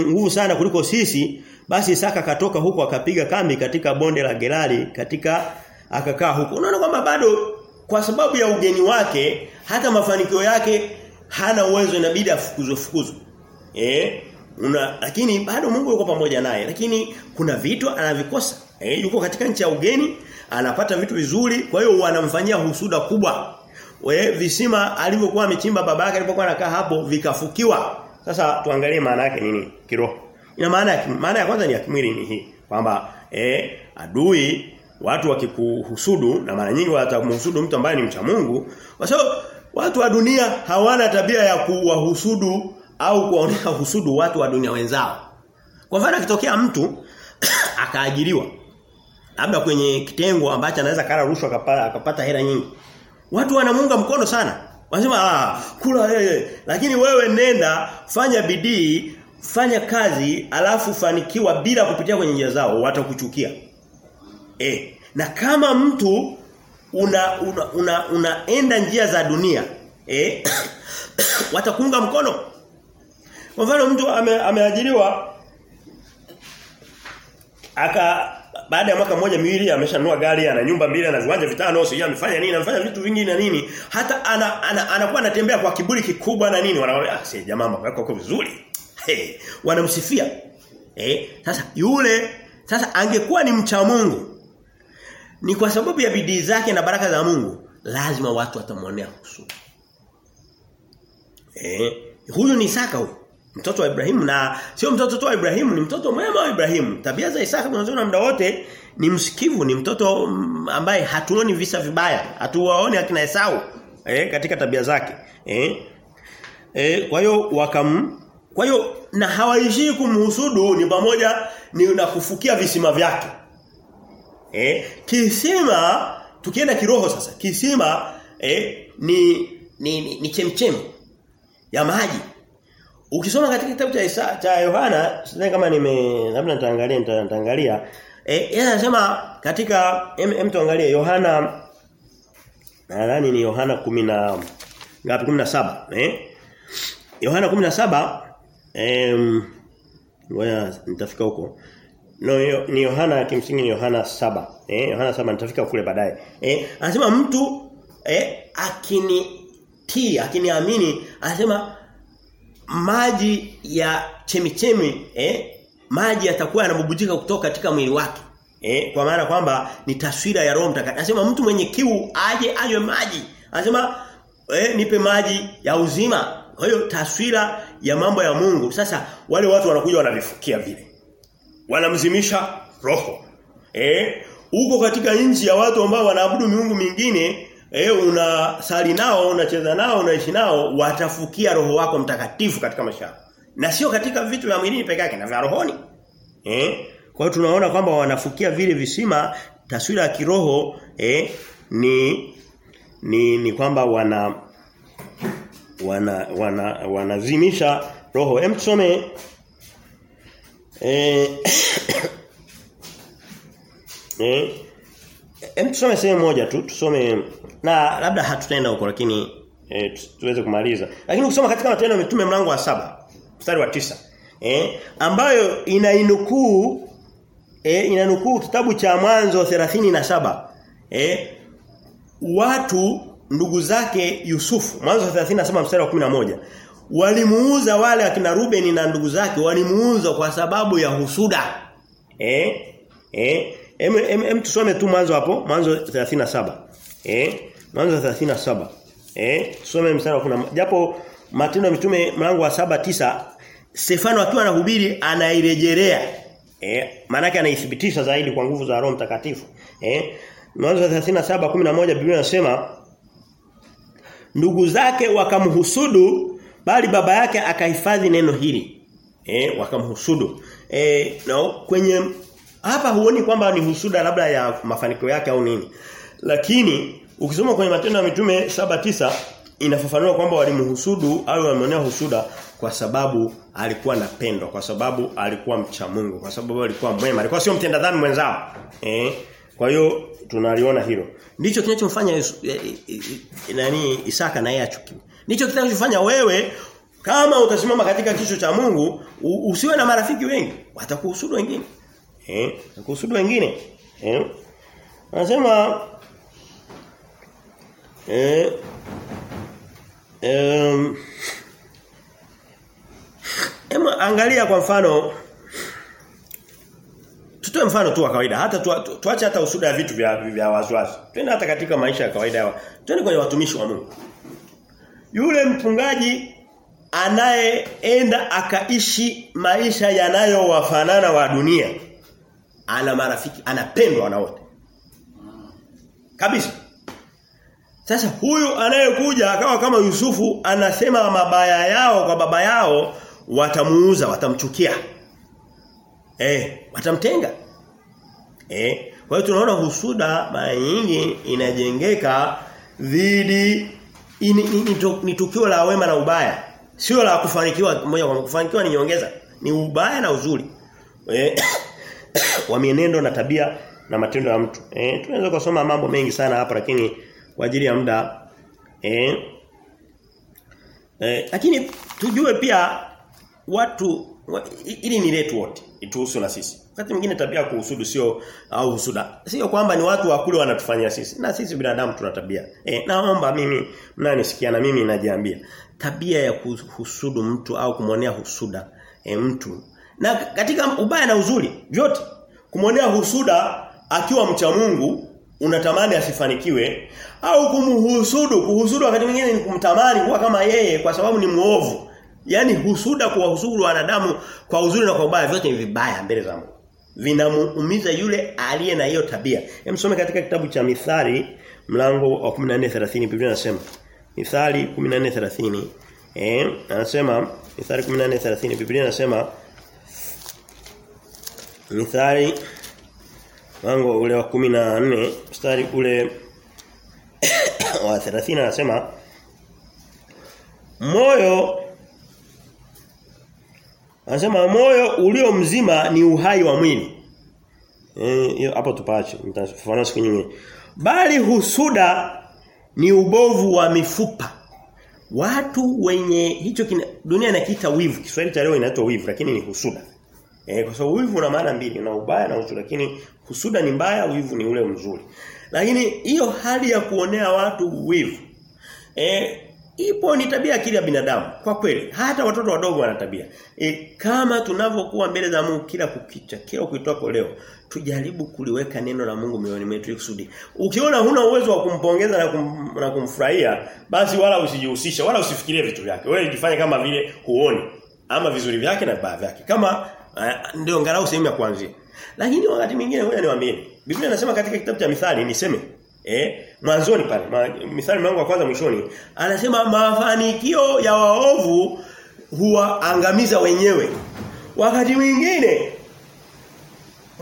S1: nguvu sana kuliko sisi basi Isaka katoka huko akapiga kambi katika bonde la Gerari katika akakaa huko. Unaona kwamba bado kwa sababu ya ugeni wake hata mafanikio yake hana uwezo inabidi afukuzwe fukuzwe. Eh? Una lakini bado Mungu yuko pamoja naye. Lakini kuna vitu anavikosa. Eh, yuko katika nchi ya ugeni, anapata vitu vizuri, kwa hiyo wanamfanyia husuda kubwa. We visima alivyokuwa amechimba baba yake alipokuwa anakaa hapo vikafukiwa. Sasa tuangalie maana yake nini kiroho. Ina maana maana ya kwanza ni ya kimwili ni hii kwamba eh adui watu wakikuhusudu na mara nyingi watamhusudu mtu ambaye ni mcha Mungu kwa sababu watu wa dunia hawana tabia ya kuwahusudu au kuwaonea husudu watu wa dunia wenzao. Kwa mfano akitokea mtu <coughs> akaajiriwa labda kwenye kitengo ambacho anaweza kala rushwa akapata, akapata hela nyingi. Watu wanamuunga mkono sana. Wanasema ah kula yeye lakini wewe nenda fanya bidii fanya kazi alafu fanikiwa bila kupitia kwenye njia zao watakuchukia. Eh, na kama mtu una una una unaenda njia za dunia, eh <coughs> watakuunga mkono. Kwa mfano mtu ame, ameajiriwa aka baada ya mwaka mmoja miwili ameshanua gari, ana nyumba mbili, ana viwanja vitano, sio amefanya nini, amefanya vitu vingi na nini. Hata anakuwa ana, ana, anakuwa anatembea kwa kiburi kikubwa na nini, wanaona ah, si jamaa mambo yako vizuri. Hey, wanamsifia. Eh, sasa yule sasa angekuwa ni mcha Mungu. Ni kwa sababu ya bidii zake na baraka za Mungu, lazima watu watamwonea husuda. Eh, huyu ni Isaka huyu. Mtoto wa Ibrahimu na sio mtoto tu wa Ibrahimu, ni mtoto mwema wa Ibrahimu. Tabia za Isaka tunaziona muda wote ni msikivu, ni mtoto ambaye hatuoni visa vibaya. Hatuwaoni akina Esau eh, katika tabia zake. Eh? Eh, kwa hiyo wakam kwa hiyo na hawaishii kumhusudu ni pamoja ni na kufukia visima vyake. Eh, kisima tukienda kiroho sasa kisima eh, ni ni, ni, ni chemchem ya maji. Ukisoma katika kitabu cha Isa, cha Yohana sidhani kama nime labda nitaangalia nitaangalia. Eh yeye anasema katika em, em tuangalie Yohana nadhani ni Yohana 10 na ngapi 17 eh? Yohana 17 em ngoja nitafika huko. No ni Yohana kimsingi ni Yohana saba. Eh Yohana saba nitafika kule baadaye. Eh anasema mtu eh akinitii akiniamini anasema maji ya chemichemi eh maji yatakuwa yanabubujika kutoka katika mwili wake. Eh kwa maana kwamba ni taswira ya Roho Mtakatifu. Anasema mtu mwenye kiu aje anywe maji. Anasema eh nipe maji ya uzima kwa hiyo taswira ya mambo ya Mungu sasa wale watu wanakuja wanavifukia vile. Wanamzimisha roho. Eh uko katika nchi ya watu ambao wanaabudu miungu mingine eh unasali nao unacheza nao unaishi nao watafukia roho wako mtakatifu katika maisha na sio katika vitu vya mwilini peke yake na vya rohoni. Eh kwa hiyo tunaona kwamba wanafukia vile visima. Taswira ya kiroho eh ni ni ni kwamba wana wana wana wanazimisha roho hem tusome eh <coughs> eh Hem tusome sehemu moja tu, tusome na labda hatutaenda huko lakini e, tuweze kumaliza. Lakini ukisoma katika Matendo ya Mitume mlango wa saba mstari wa tisa eh ambayo inainukuu eh inanukuu kitabu cha mwanzo saba eh watu ndugu zake Yusufu mwanzo 30 nasema mstari wa 11 walimuuza wale akina Ruben na ndugu zake walimuuza kwa sababu ya husuda eh eh Em, em, em tusome tu mwanzo hapo, mwanzo 37. Eh? Mwanzo 37. Eh? Tusome mstari 10. Japo Matendo Mitume mlango wa 7 9 Stefano akiwa anahubiri anairejelea. Eh? Maana yake anaithibitisha zaidi kwa nguvu za Roho Mtakatifu. Eh? Mwanzo 37 11 Biblia inasema ndugu zake wakamhusudu bali baba yake akahifadhi neno hili. Eh? Wakamhusudu. Eh, no, kwenye hapa huoni kwamba ni husuda labda ya mafanikio yake au nini. Lakini ukisoma kwenye matendo ya mitume 7:9 inafafanua kwamba walimhusudu au wameonea husuda kwa sababu alikuwa na pendo, kwa sababu alikuwa mcha Mungu, kwa sababu alikuwa mwema, alikuwa sio mtenda dhambi mwenzao. Eh? Kwa hiyo tunaliona hilo. Ndicho kinachomfanya nani Isaka na yeye achukiwe. Ndicho kinachofanya wewe kama utasimama katika kicho cha Mungu usiwe na marafiki wengi, watakuhusudu wengine. Eh, watakuhusudu wengine. Eh. Anasema eh um, Ema angalia kwa mfano tutoe mfano tu wa kawaida hata tuache tu, tu hata usuda ya vitu vya vya wasiwasi. Twende hata katika maisha ya kawaida. Twende kwenye watumishi wa Mungu. Yule mchungaji anayeenda akaishi maisha yanayowafanana wa dunia ana marafiki anapendwa na wote kabisa sasa huyu anayekuja akawa kama Yusufu anasema mabaya yao kwa baba yao watamuuza watamchukia eh watamtenga. Eh kwa hiyo tunaona husuda mara nyingi inajengeka dhidi ni tukio la wema na ubaya. Sio la kufanikiwa moja kwa kufanikiwa ni nyongeza. Ni ubaya na uzuri. Eh <coughs> wa mienendo na tabia na matendo ya mtu. Eh tunaweza kusoma mambo mengi sana hapa lakini kwa ajili ya muda eh eh lakini tujue pia watu ili ni letu wote ituhusu na sisi. Wakati mwingine tabia kuhusudu sio au husuda. Sio kwamba ni watu wa kule wanatufanyia sisi. Na sisi binadamu tuna tabia. E, naomba mimi mnanisikia na mimi najiambia. Tabia ya kuhusudu mtu au kumwonea husuda e, mtu na katika ubaya na uzuri vyote kumwonea husuda akiwa mcha Mungu unatamani asifanikiwe au kumhusudu kuhusudu wakati mwingine ni kumtamani kuwa kama yeye kwa sababu ni muovu yani husuda kuwahusuru wanadamu kwa uzuri na kwa ubaya vyote ni vibaya mbele za Mungu. Vinamuumiza yule aliye na hiyo tabia. Hemsome katika kitabu cha Mithali mlango wa 14:30 Biblia inasema Mithali 14:30 eh anasema Mithali 14:30 Biblia inasema Mithali mlango ule wa 14 mstari ule <coughs> wa 30 anasema moyo anasema moyo ulio mzima ni uhai wa mwili. Eh hapo tupache nitafafanua siku nyingine. Bali husuda ni ubovu wa mifupa. Watu wenye hicho kina, dunia inakiita wivu. Kiswahili cha leo inaitwa wivu lakini ni husuda. Eh kwa sababu wivu una maana mbili, una ubaya na husuda lakini husuda ni mbaya, wivu ni ule mzuri. Lakini hiyo hali ya kuonea watu wivu eh ipo ni tabia akili ya binadamu kwa kweli. Hata watoto wadogo wana tabia. E, kama tunavyokuwa mbele za Mungu kila kukicha kila kuitoka leo tujaribu kuliweka neno la Mungu mioyoni mwetu kusudi ukiona huna uwezo wa kumpongeza na, kum, na kumfurahia basi wala usijihusishe wala usifikirie vitu vyake. Wewe jifanye kama vile huoni ama vizuri vyake na vibaya vyake. Kama uh, ndio angalau sehemu ya kuanzia. Lakini wakati mwingine ngoja niwaambie Biblia inasema katika kitabu cha Mithali niseme Eh, mwanzoni pale, ma, mithali mlango wa kwanza mwishoni, anasema mafanikio ya waovu huwaangamiza wenyewe. Wakati mwingine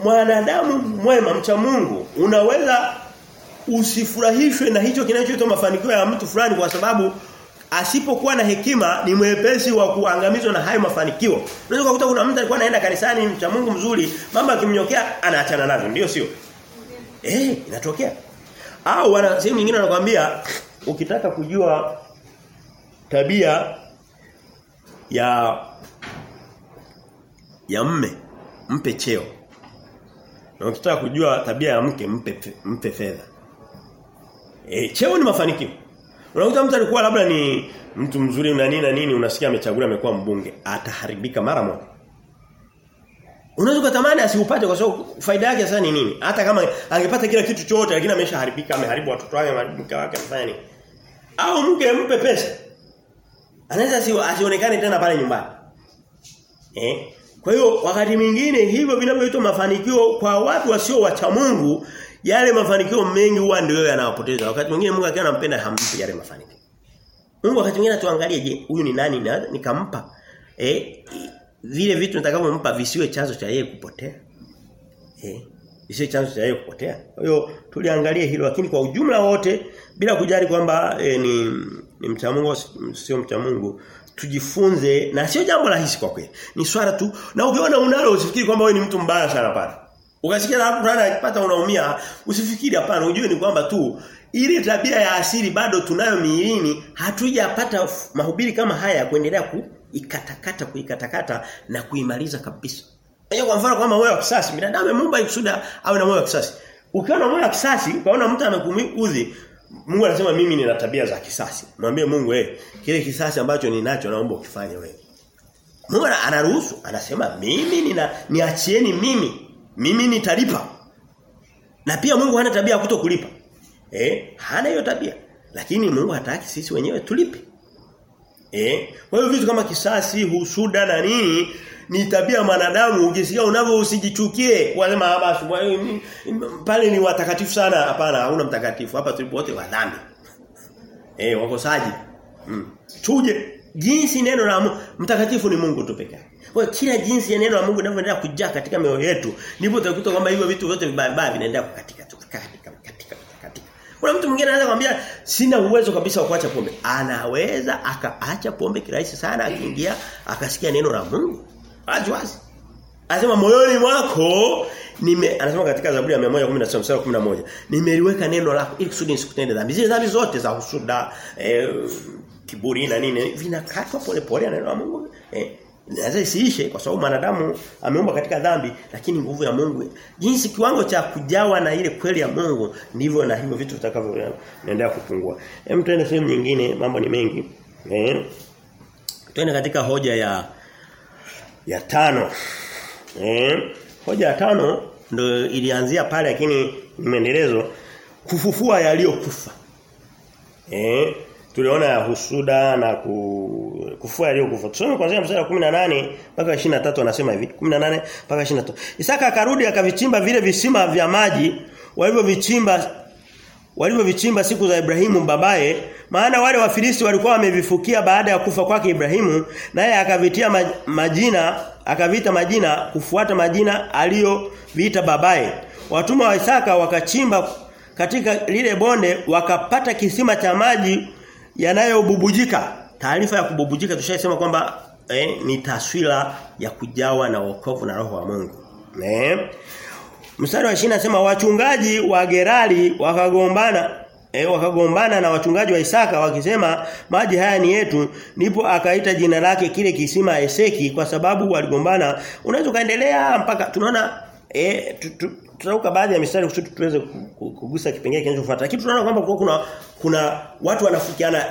S1: mwanadamu mwema mcha Mungu unaweza usifurahishwe na hicho kinachoitwa mafanikio ya mtu fulani kwa sababu asipokuwa na hekima ni mwepesi wa kuangamizwa na hayo mafanikio. Unaweza kukuta kuna mtu alikuwa anaenda kanisani mcha Mungu mzuri, mama akimnyokea anaachana nazo, ndio sio? Eh, inatokea. Au wana sehemu nyingine wanakuambia ukitaka kujua tabia ya ya mme mpe cheo. Na ukitaka kujua tabia ya mke mpe mpe fedha. E, cheo ni mafanikio. Unakuta mtu alikuwa labda ni mtu mzuri na nini na nini unasikia amechaguliwa amekuwa mbunge ataharibika mara moja. Unaweza kutamani asiupate kwa sababu faida yake sasa ni nini? Hata kama angepata kila kitu chote lakini ameshaharibika, ameharibu watoto wake, mke wake amefanya nini? Au mke mpe pesa. Anaweza si asionekane tena pale nyumbani. Eh? Kwa hiyo wakati mwingine hivyo vinavyoitwa mafanikio kwa watu wasio wacha Mungu, yale mafanikio mengi huwa ndio yanawapoteza. Wakati mwingine Mungu akiwa anampenda hampi yale mafanikio. Mungu wakati mwingine atuangalie je, huyu ni nani nikampa? Eh, vile vitu nitakavyompa visiwe chanzo cha yeye kupotea. Eh, visiwe chanzo cha yeye kupotea. Kwa hiyo tuliangalie hilo lakini kwa ujumla wote bila kujali kwamba e, ni ni mcha Mungu sio mcha Mungu tujifunze na sio jambo rahisi kwa kweli. Ni swala tu na ukiona unalo usifikiri kwamba wewe ni mtu mbaya sana pale. Ukasikia hapo rada akipata unaumia usifikiri hapana ujue ni kwamba tu ile tabia ya asili bado tunayo miilini hatujapata mahubiri kama haya ya kuendelea ku ikatakata kuikatakata na kuimaliza kabisa. Hiyo kwa mfano kama moyo wa kisasi, binadamu ameumba ikusuda awe na moyo wa kisasi. Ukiwa na moyo wa kisasi, ukaona mtu amekuudhi, Mungu anasema mimi nina tabia za kisasi. Mwambie Mungu eh, kile kisasi ambacho ninacho naomba ukifanye wewe. Mungu anaruhusu, anasema mimi nina niachieni mimi. Mimi nitalipa. Na pia Mungu hana tabia ya kutokulipa. Eh, hana hiyo tabia. Lakini Mungu hataki sisi wenyewe tulipe. Eh? Kwa hiyo vitu kama kisasi, husuda na nini ni tabia mwanadamu ukisikia unavyo usijichukie wasema basi pale ni watakatifu sana hapana hauna mtakatifu hapa tulipo wote wa dhambi. Eh wakosaji. Mm. Tuje jinsi neno la mtakatifu ni Mungu tu pekee. Kwa hiyo kila jinsi ya neno la Mungu linavyoendelea kujaa katika mioyo yetu ndipo utakuta kwamba hivyo vitu vyote vibaya vinaendelea kukatika tu katika. Kuna mtu mwingine anaweza kumwambia sina uwezo kabisa wa kuacha pombe. Anaweza akaacha pombe kirahisi sana akiingia akasikia neno la Mungu. Wazi Anasema moyoni mwako nime anasema katika Zaburi ya 119 mstari 11 nimeliweka neno lako ili kusudi nisikutende dhambi. Zile dhambi zote za husuda, eh, kiburi na nini vinakatwa pole pole na neno la Mungu. Eh, Lazima isiishe kwa sababu mwanadamu ameumba katika dhambi lakini nguvu ya Mungu jinsi kiwango cha kujawa na ile kweli ya Mungu ndivyo na hivyo vitu vitakavyoendelea kupungua. Hem tuende sehemu nyingine mambo ni mengi. Eh. Tuende katika hoja ya ya tano. Eh. Hoja ya tano ndio ilianzia pale lakini ni maendelezo kufufua yaliyokufa. Eh tuliona ya husuda na ku, kufua aliyokufa. Tusome kuanzia mstari wa 18 mpaka 23 anasema hivi, 18 mpaka 23. Isaka akarudi akavichimba vile visima vya maji walivyovichimba walivyovichimba siku za Ibrahimu babaye, maana wale wafilisti walikuwa wamevifukia baada ya kufa kwake Ibrahimu, naye akavitia majina, akavita majina kufuata majina aliyoviita babaye. Watumwa wa Isaka wakachimba katika lile bonde wakapata kisima cha maji yanayobubujika. Taarifa ya kububujika tushasema kwamba eh, ni taswira ya kujawa na wokovu na roho wa Mungu. Eh? Mstari wa 20 nasema wachungaji wa Gerari wakagombana eh, wakagombana na wachungaji wa Isaka wakisema maji haya ni yetu ndipo akaita jina lake kile kisima Eseki kwa sababu waligombana unaweza kaendelea mpaka tunaona eh tutauka baadhi ya mistari kusudi tuweze kugusa kipengele kinachofuata lakini tunaona kwamba kuna kuna watu wanafikiana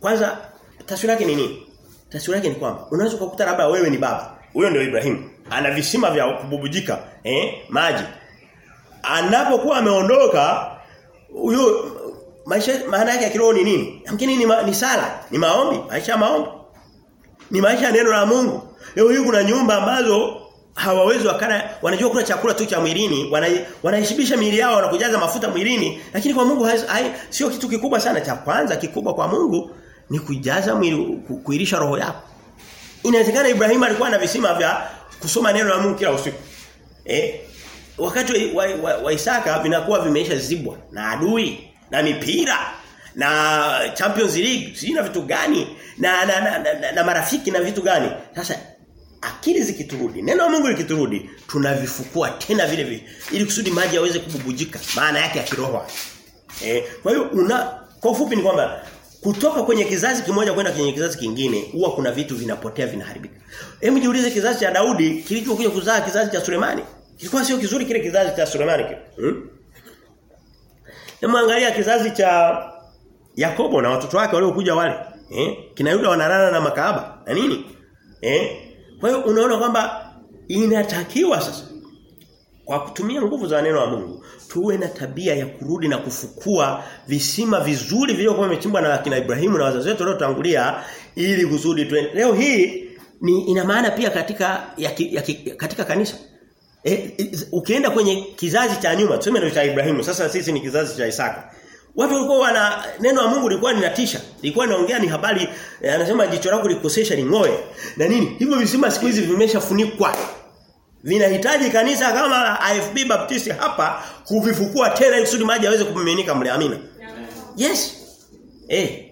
S1: kwanza taswira yake ni nini taswira yake ni kwamba unaweza kukuta labda wewe ni baba huyo ndio Ibrahim. ana visima vya kububujika eh maji anapokuwa ameondoka huyo maisha maana yake ya kiroho ni nini? Yamkini ni, ma, ni sala, ni maombi, maisha maombi. Ni maisha neno la Mungu. Leo hii kuna nyumba ambazo hawawezi wakana wanajua kula chakula tu cha mwilini, wana, wanaishibisha miili yao na kujaza mafuta mwilini, lakini kwa Mungu hai, sio kitu kikubwa sana cha kwanza kikubwa kwa Mungu ni kujaza mwili kuilisha roho yako. Inawezekana Ibrahim alikuwa na visima vya kusoma neno la Mungu kila usiku. Eh? Wakati wa, wa, wa Isaka vinakuwa vimeisha zibwa na adui na mipira na Champions League sijui na vitu gani na, na, na, na, na marafiki na vitu gani sasa akili zikiturudi neno la Mungu likiturudi tunavifukua tena vile vile ili kusudi maji yaweze kububujika maana yake ya kiroho eh kwa hiyo una kwa ufupi ni kwamba kutoka kwenye kizazi kimoja kwenda kwenye kizazi kingine huwa kuna vitu vinapotea vinaharibika hebu jiulize kizazi cha Daudi kilichokuja kuzaa kizazi cha Sulemani kilikuwa sio kizuri kile kizazi cha Sulemani kile hmm? Hebu kizazi cha Yakobo na watoto wake waliokuja wale. Eh? Kina Yuda wanalala na makaaba Na nini? Eh? Kwa hiyo unaona kwamba inatakiwa sasa kwa kutumia nguvu za neno la Mungu tuwe na tabia ya kurudi na kufukua visima vizuri vilivyokuwa vimechimbwa na kina Ibrahimu na wazazi wetu waliotangulia ili kusudi tu Leo hii ni ina maana pia katika ya, ki, ya ki, katika kanisa. E, E, ukienda kwenye kizazi cha nyuma tuseme ndio cha Ibrahimu sasa sisi ni kizazi cha Isaka watu walikuwa wana neno la Mungu lilikuwa linatisha. Lilikuwa linaongea ni habari e, anasema jicho lako likosesha lingoe. Na nini? Hivyo visima siku hizi vimeshafunikwa. Vinahitaji kanisa kama la IFB Baptist hapa kuvifukua tena ili kusudi maji yaweze kumiminika mle amina. Yes. Eh.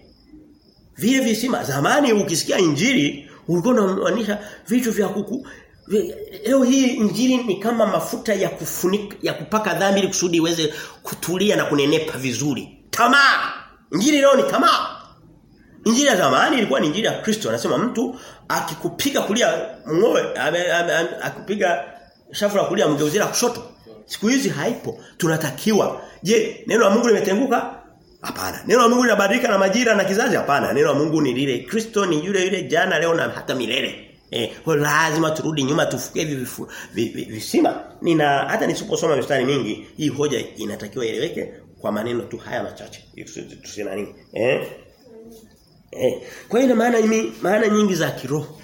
S1: Vile visima zamani ukisikia injili ulikuwa unamaanisha vitu vya kuku leo hii injili ni kama mafuta ya kufunika ya kupaka dhambi ili kusudi iweze kutulia na kunenepa vizuri. Tamaa. Injili leo ni tamaa. Injili ya zamani ilikuwa ni injili ya Kristo. Anasema mtu akikupiga kulia mwoe akupiga shafu la kulia mgeuzira kushoto. Siku hizi haipo. Tunatakiwa. Je, neno la Mungu limetenguka? Hapana. Neno la Mungu linabadilika na majira na kizazi? Hapana. Neno la Mungu ni lile. Kristo ni yule yule jana leo na hata milele. Eh, kwa lazima turudi nyuma tufuke hivi visima. Nina hata nisiposoma mistari mingi, hii hoja inatakiwa ieleweke kwa maneno tu haya machache. Tusina nini? Eh? Eh, kwa hiyo ina maana maana nyingi za kiroho.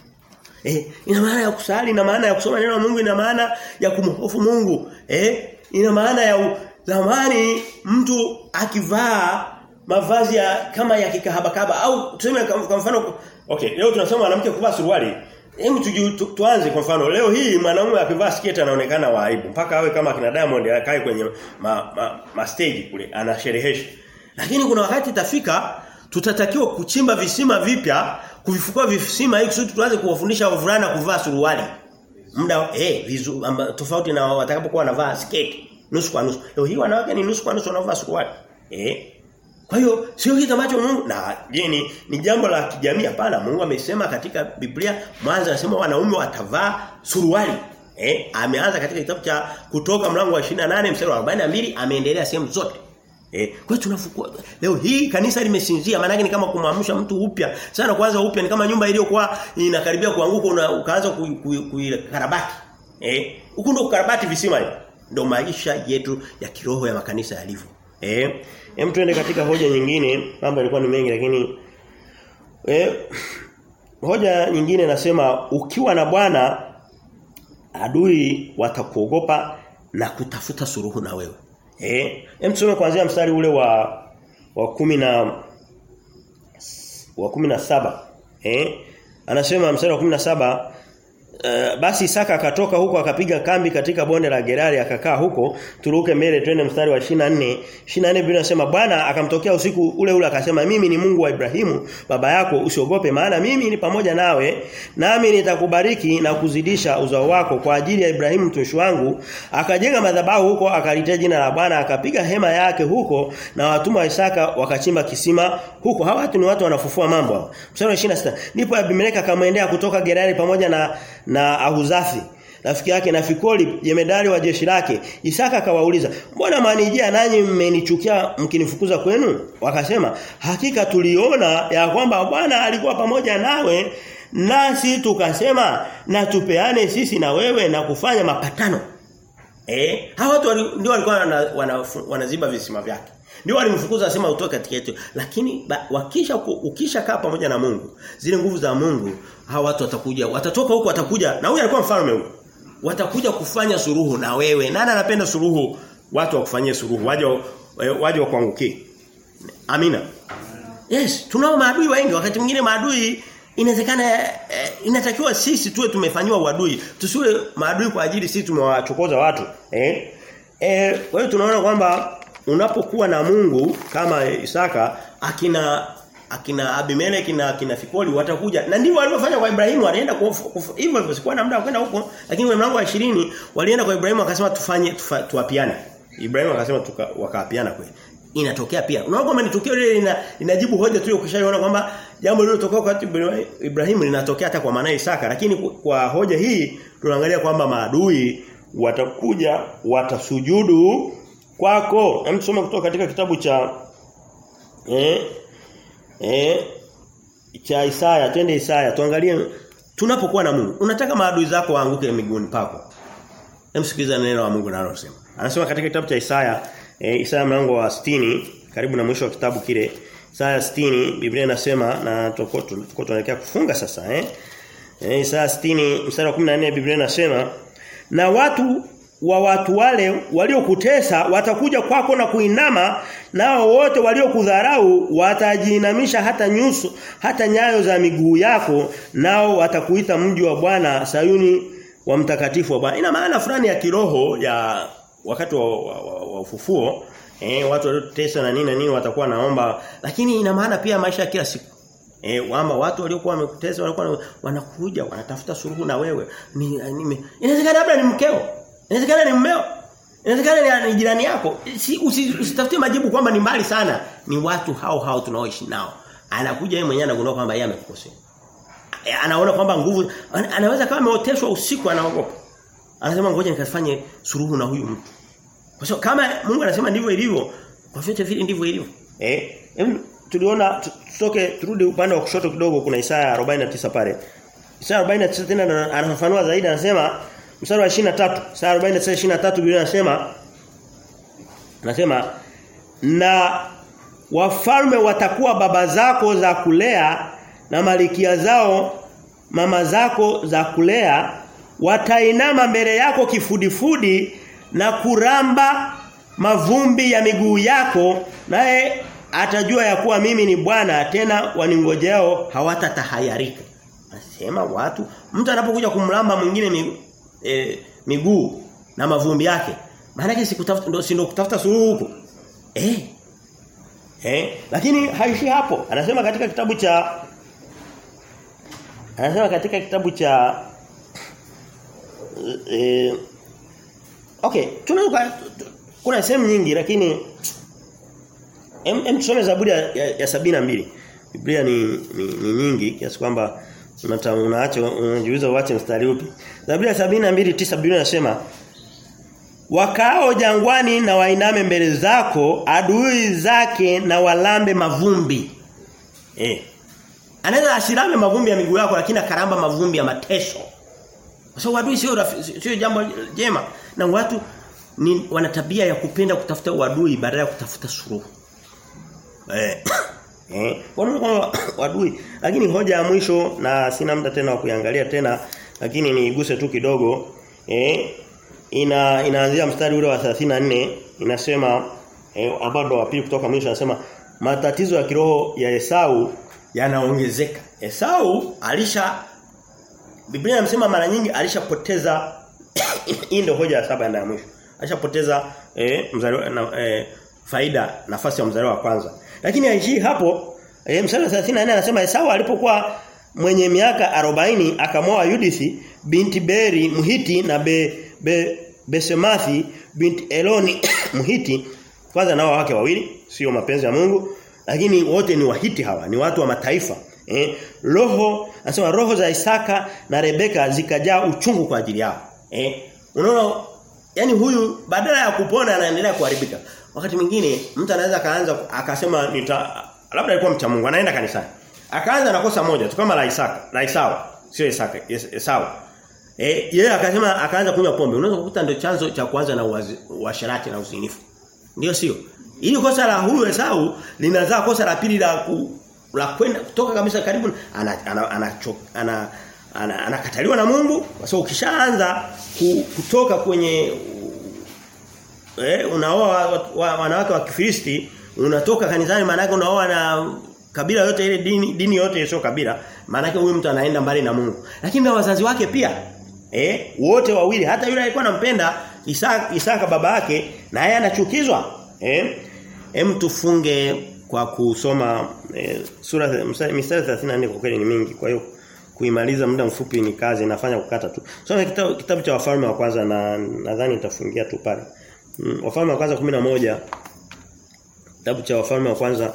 S1: Eh, ina maana ya kusali, ina maana ya kusoma neno la Mungu, ina maana ya kumhofu Mungu. Eh, ina maana ya zamani mtu akivaa mavazi ya kama ya kikahabakaba au tuseme kwa mfano okay leo tunasema mwanamke kuvaa suruali Hebu tu, tu, tuanze kwa mfano leo hii mwanaume akivaa sketi anaonekana wa aibu mpaka awe kama kina Diamond akae kwenye ma, ma, ma stage kule anasherehesha. Lakini kuna wakati itafika tutatakiwa kuchimba visima vipya, kuvifukua visima hiki kusudi tuanze kuwafundisha wavulana kuvaa suruali. Muda eh vizu, amba, tofauti na watakapokuwa wanavaa sketi nusu kwa nusu. Leo hii wanawake ni nusu kwa nusu wanavaa suruali. Eh kwa hiyo sio kitu ambacho Mungu na je ni, jambo la kijamii hapana Mungu amesema katika Biblia mwanzo anasema wanaume watavaa suruali. Eh ameanza katika kitabu cha kutoka mlango wa 28 mstari wa 42 ameendelea sehemu zote. Eh kwa hiyo tunafukua leo hii kanisa limesinzia maana ni kama kumwamsha mtu upya. Sana kwanza upya ni kama nyumba iliyokuwa inakaribia kuanguka una ukaanza kuikarabati. Eh huko ndo kukarabati visima hivi. Ndio maisha yetu ya kiroho ya makanisa yalivyo. Eh Hem tuende katika hoja nyingine, mambo yalikuwa ni mengi lakini eh hoja nyingine nasema ukiwa na Bwana adui watakuogopa na kutafuta suruhu na wewe. Eh, hem tusome kuanzia mstari ule wa wa kumi na wa kumi na saba Eh? Anasema mstari wa kumi na saba Uh, basi Isaka akatoka huko akapiga kambi katika bonde la Gerari akakaa huko. Turuke mbele twende mstari wa 24 24 Biblia inasema Bwana akamtokea usiku ule ule akasema mimi ni Mungu wa Ibrahimu baba yako usiogope maana mimi ni pamoja nawe nami nitakubariki na kuzidisha uzao wako kwa ajili ya Ibrahimu mtumishi wangu. Akajenga madhabahu huko akalitia jina la Bwana akapiga hema yake huko na watumwa wa Isaka wakachimba kisima huko. Hawa watu ni watu wanafufua mambo. Mstari wa 26 ndipo Abimeleka akamwendea kutoka Gerari pamoja na na Ahuzathi rafiki yake na Fikoli jemedari wa jeshi lake. Isaka akawauliza mbona manijia nanyi mmenichukia mkinifukuza kwenu? Wakasema hakika tuliona ya kwamba Bwana alikuwa pamoja nawe nasi tukasema na tupeane sisi na wewe na kufanya mapatano. Eh hawa watu ndio walikuwa wanaziba wana, wana, wanaziba visima vyake ndio alimfukuza asema utoke katika yetu. Lakini ba, wakisha ukisha kaa pamoja na Mungu zile nguvu za Mungu hawa watu watakuja. Watatoka huko watakuja. Na huyu alikuwa mfalme huyu. Watakuja kufanya suruhu na wewe. Nani anapenda suruhu watu wakufanyie suruhu waje waje wakuangukie. Amina. Yes tunao maadui wengi. Wakati mwingine maadui inawezekana eh, inatakiwa sisi tuwe tumefanywa uadui. Tusiwe maadui kwa ajili sisi tumewachokoza watu eh? Eh kwa hiyo tunaona kwamba unapokuwa na Mungu kama Isaka akina akina Abimeleki na akina Fikoli watakuja. Na ndivyo walivyofanya kwa Ibrahimu walienda hivyo hivyo. Sikuwa na muda kwenda huko lakini kwa mlango wa 20 walienda kwa Ibrahimu akasema tufanye tufa, tuapiane. Ibrahimu akasema wakaapiana kweli. Inatokea pia. Unaona kwamba ni tukio lile lina, linajibu hoja tu ukishaiona kwamba jambo lililotokea kwa Ibrahimu linatokea hata kwa maana Isaka. Lakini kwa hoja hii tunaangalia kwamba maadui watakuja watasujudu kwako. Hem tusome kutoka katika kitabu cha eh eh cha Isaya. Twende Isaya tuangalie tunapokuwa na Mungu. Unataka maadui zako waanguke miguuni pako? Hem sikiliza neno la Mungu nalosema anasema katika kitabu cha Isaya eh, Isaya mlango wa 60 karibu na mwisho wa kitabu kile. Isaya 60 Biblia inasema na tuko tunaelekea kufunga sasa eh. Eh Isaya 60 mstari wa 14 Biblia inasema na watu wa watu wale waliokutesa watakuja kwako na kuinama nao wote waliokudharau watajiinamisha hata nyuso hata nyayo za miguu yako nao watakuita mji wa Bwana Sayuni wa mtakatifu wa Bwana. Ina maana fulani ya kiroho ya wakati wa, wa, wa, wa ufufuo eh watu waliotesa na nini na nini watakuwa naomba lakini ina maana pia maisha ya kila siku. Eh kwamba watu waliokuwa wamekutesa walikuwa wanakuja wanatafuta suluhu na wewe. Ni inawezekana labda ni mkeo Inawezekana ni mmeo. Inawezekana ni jirani yako. Si, usitafutie majibu kwamba ni mbali sana. Ni watu hao hao tunaoishi nao. Anakuja yeye mwenyewe anagundua kwamba yeye amekukosea. Anaona kwamba nguvu anaweza kama ameoteshwa usiku anaogopa. Anasema ngoja nikafanye suruhu na huyu mtu. Kwa sababu kama Mungu anasema ndivyo ilivyo, kwa vyote vile ndivyo ilivyo. Eh, tuliona tutoke turudi upande wa kushoto kidogo kuna Isaya 49 pale. Isaya 49 tena anafafanua zaidi anasema mstari wa 23 saa 49 Biblia inasema anasema na wafalme watakuwa baba zako za kulea na malikia zao mama zako za kulea watainama mbele yako kifudifudi na kuramba mavumbi ya miguu yako naye atajua ya kuwa mimi ni Bwana tena waningojeao hawatatahayarika. Anasema watu mtu anapokuja kumlamba mwingine e, miguu na mavumbi yake. Maana yake sikutafuta ndio ndio kutafuta suluhu huko. Eh eh lakini haishi hapo. Anasema katika kitabu cha anasema katika kitabu cha eh okay tunaweza kuna sehemu nyingi lakini em, em tusome Zaburi ya, ya, ya sabina mbili. Biblia ni, ni, ni nyingi kiasi kwamba unaacha unajiuliza uache mstari upi. Zaburi ya 72:9 Biblia inasema Wakao jangwani na wainame mbele zako adui zake na walambe mavumbi. Eh. Anaweza asilame mavumbi ya miguu yako lakini akaramba mavumbi ya mateso. Kwa sababu adui sio sio jambo jema. Na watu ni wana tabia ya kupenda kutafuta uadui badala ya kutafuta suluhu. Eh <coughs> Eh, wanaona <coughs> wadui. Lakini hoja ya mwisho na sina muda tena wa kuiangalia tena, lakini niiguse tu kidogo. Eh, ina inaanzia mstari ule wa 34 inasema eh, ambao wa pili kutoka mwisho anasema matatizo ya kiroho ya Esau yanaongezeka. Esau alisha Biblia inasema mara nyingi alishapoteza <coughs> hii ndio hoja ya saba ya mwisho. Alishapoteza eh, mzaliwa na, eh, faida nafasi ya mzaliwa wa kwanza. Lakini haishii hapo eh, mstari wa 34 anasema Esau alipokuwa mwenye miaka 40 akamwoa Yudithi binti Beri Mhiti na be, be, Besemathi binti Eloni <coughs> Mhiti kwanza nao wake wawili sio mapenzi ya Mungu lakini wote ni wahiti hawa ni watu wa mataifa eh. Roho anasema roho za Isaka na Rebeka zikajaa uchungu kwa ajili yao eh. Unaona yani huyu badala ya kupona anaendelea kuharibika wakati mwingine mtu anaweza kaanza akasema nita labda alikuwa mcha Mungu anaenda kanisani. Akaanza na kosa moja tu kama la Isaka la Isao, sio Isaka Esau. Eh yeye akasema akaanza kunywa pombe. Unaweza kukuta ndio chanzo cha kuanza na uasherati na usinifu ndio sio? Ili kosa la huyu Esau linazaa kosa la pili la ku, la kwenda kutoka kabisa karibu ana ana ana, ana, anakataliwa na Mungu. Kwa sababu ukishaanza kutoka kwenye eh unaoa wanawake wa Kifilisti unatoka kanisani maana yake unaoa na kabila yote ile dini dini yote sio kabila maana yake huyu mtu anaenda mbali na Mungu. Lakini na wazazi wake pia eh wote wawili hata yule alikuwa anampenda Isaka, Isaka baba yake na yeye anachukizwa eh. Hem tufunge kwa kusoma eh, sura mstari 34 kwa kweli ni mingi. Kwa hiyo kuimaliza muda mfupi ni kazi nafanya kukata tu. Soma kitabu, kitabu cha wafalme wa kwanza na nadhani nitafungia tu pale mm, wafalme wa kwanza 11 kitabu cha wafalme wa kwanza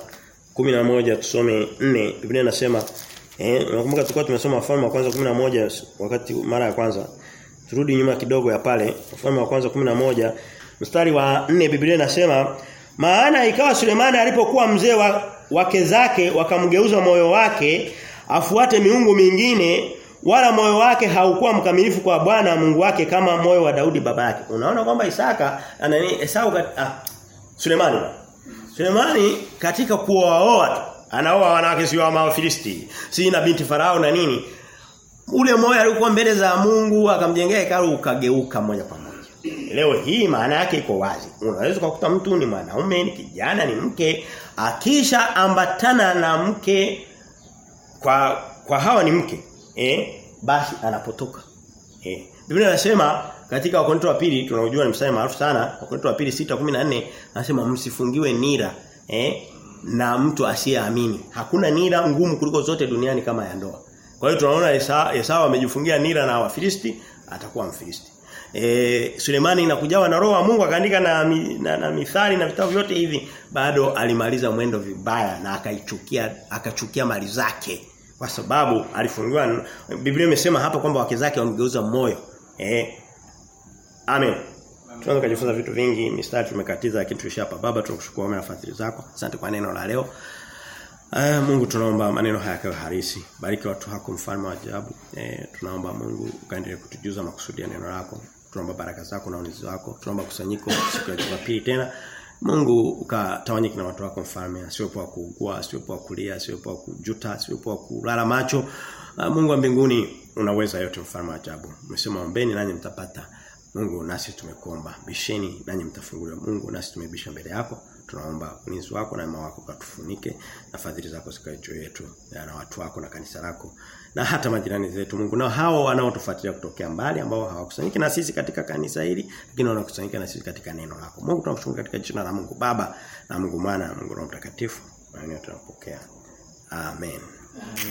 S1: 11 tusome 4 Biblia inasema eh nakumbuka tulikuwa tumesoma wafalme wa kwanza 11 wakati mara ya kwanza. Turudi nyuma kidogo ya pale. Wafalme wa kwanza 11 mstari wa 4 Biblia inasema maana ikawa Sulemani alipokuwa mzee wa wake zake wakamgeuza moyo wake afuate miungu mingine wala moyo wake haukuwa mkamilifu kwa Bwana Mungu wake kama moyo wa Daudi baba yake. Unaona kwamba Isaka anani Esau ah, Sulemani. Sulemani katika kuoaoa anaoa wanawake sio wa Wafilisti, si na binti Farao na nini. Ule moyo alikuwa mbele za Mungu akamjengea hekalu ukageuka moja kwa moja. Leo hii maana yake iko wazi. Unaweza kukuta mtu ni mwanaume, ni kijana, ni mke, akisha ambatana na mke kwa kwa hawa ni mke, eh basi anapotoka. Eh Biblia inasema katika Wakorintho wa pili tunaojua ni mstari maarufu sana, Wakorintho wa pili 6:14 anasema msifungiwe nira, eh na mtu asiyeamini. Hakuna nira ngumu kuliko zote duniani kama ya ndoa. Kwa hiyo tunaona Esau amejifungia nira na Wafilisti, atakuwa Mfilisti. E, Sulemani inakujawa na roho wa Mungu akaandika na, na, na mithali na vitabu vyote hivi bado alimaliza mwendo vibaya na akaichukia akachukia mali zake kwa sababu alifungiwa Biblia imesema hapa kwamba wake zake wamgeuza moyo eh amen tunaweza kujifunza vitu vingi mistari tumekatiza lakini tulishapa baba tunakushukuru kwa nafasi zako asante kwa neno la leo Uh, Mungu tunaomba maneno haya yawe harisi. Bariki watu wako mfalme wa ajabu. E, tunaomba Mungu ukaendelee kutujuza makusudi ya neno lako. Tunaomba baraka zako na ulinzi wako. Tunaomba kusanyiko siku ya Jumapili tena. Mungu ukatawanyike na watu wako mfalme, asiwepo wa kuugua, asiwepo wa kulia, asiwepo kujuta, asiwepo kulala macho. Mungu wa mbinguni unaweza yote mfalme wa ajabu. Umesema ombeni nanyi mtapata. Mungu nasi tumekuomba. Bisheni nanyi mtafunguliwa. Mungu nasi tumebisha mbele yako. Tunaomba ulinzi wako na wema wako katufunike na fadhili zako zikae juu yetu na watu wako na kanisa lako na hata majirani zetu Mungu na hao wanaotufuatilia kutokea mbali ambao hawakusanyiki na sisi katika kanisa hili lakini wanakusanyika na sisi katika neno lako. Mungu tunakushukuru katika jina la Mungu Baba na Mungu Mwana na Mungu Roho Mtakatifu. Na tunapokea. Amen. Amen.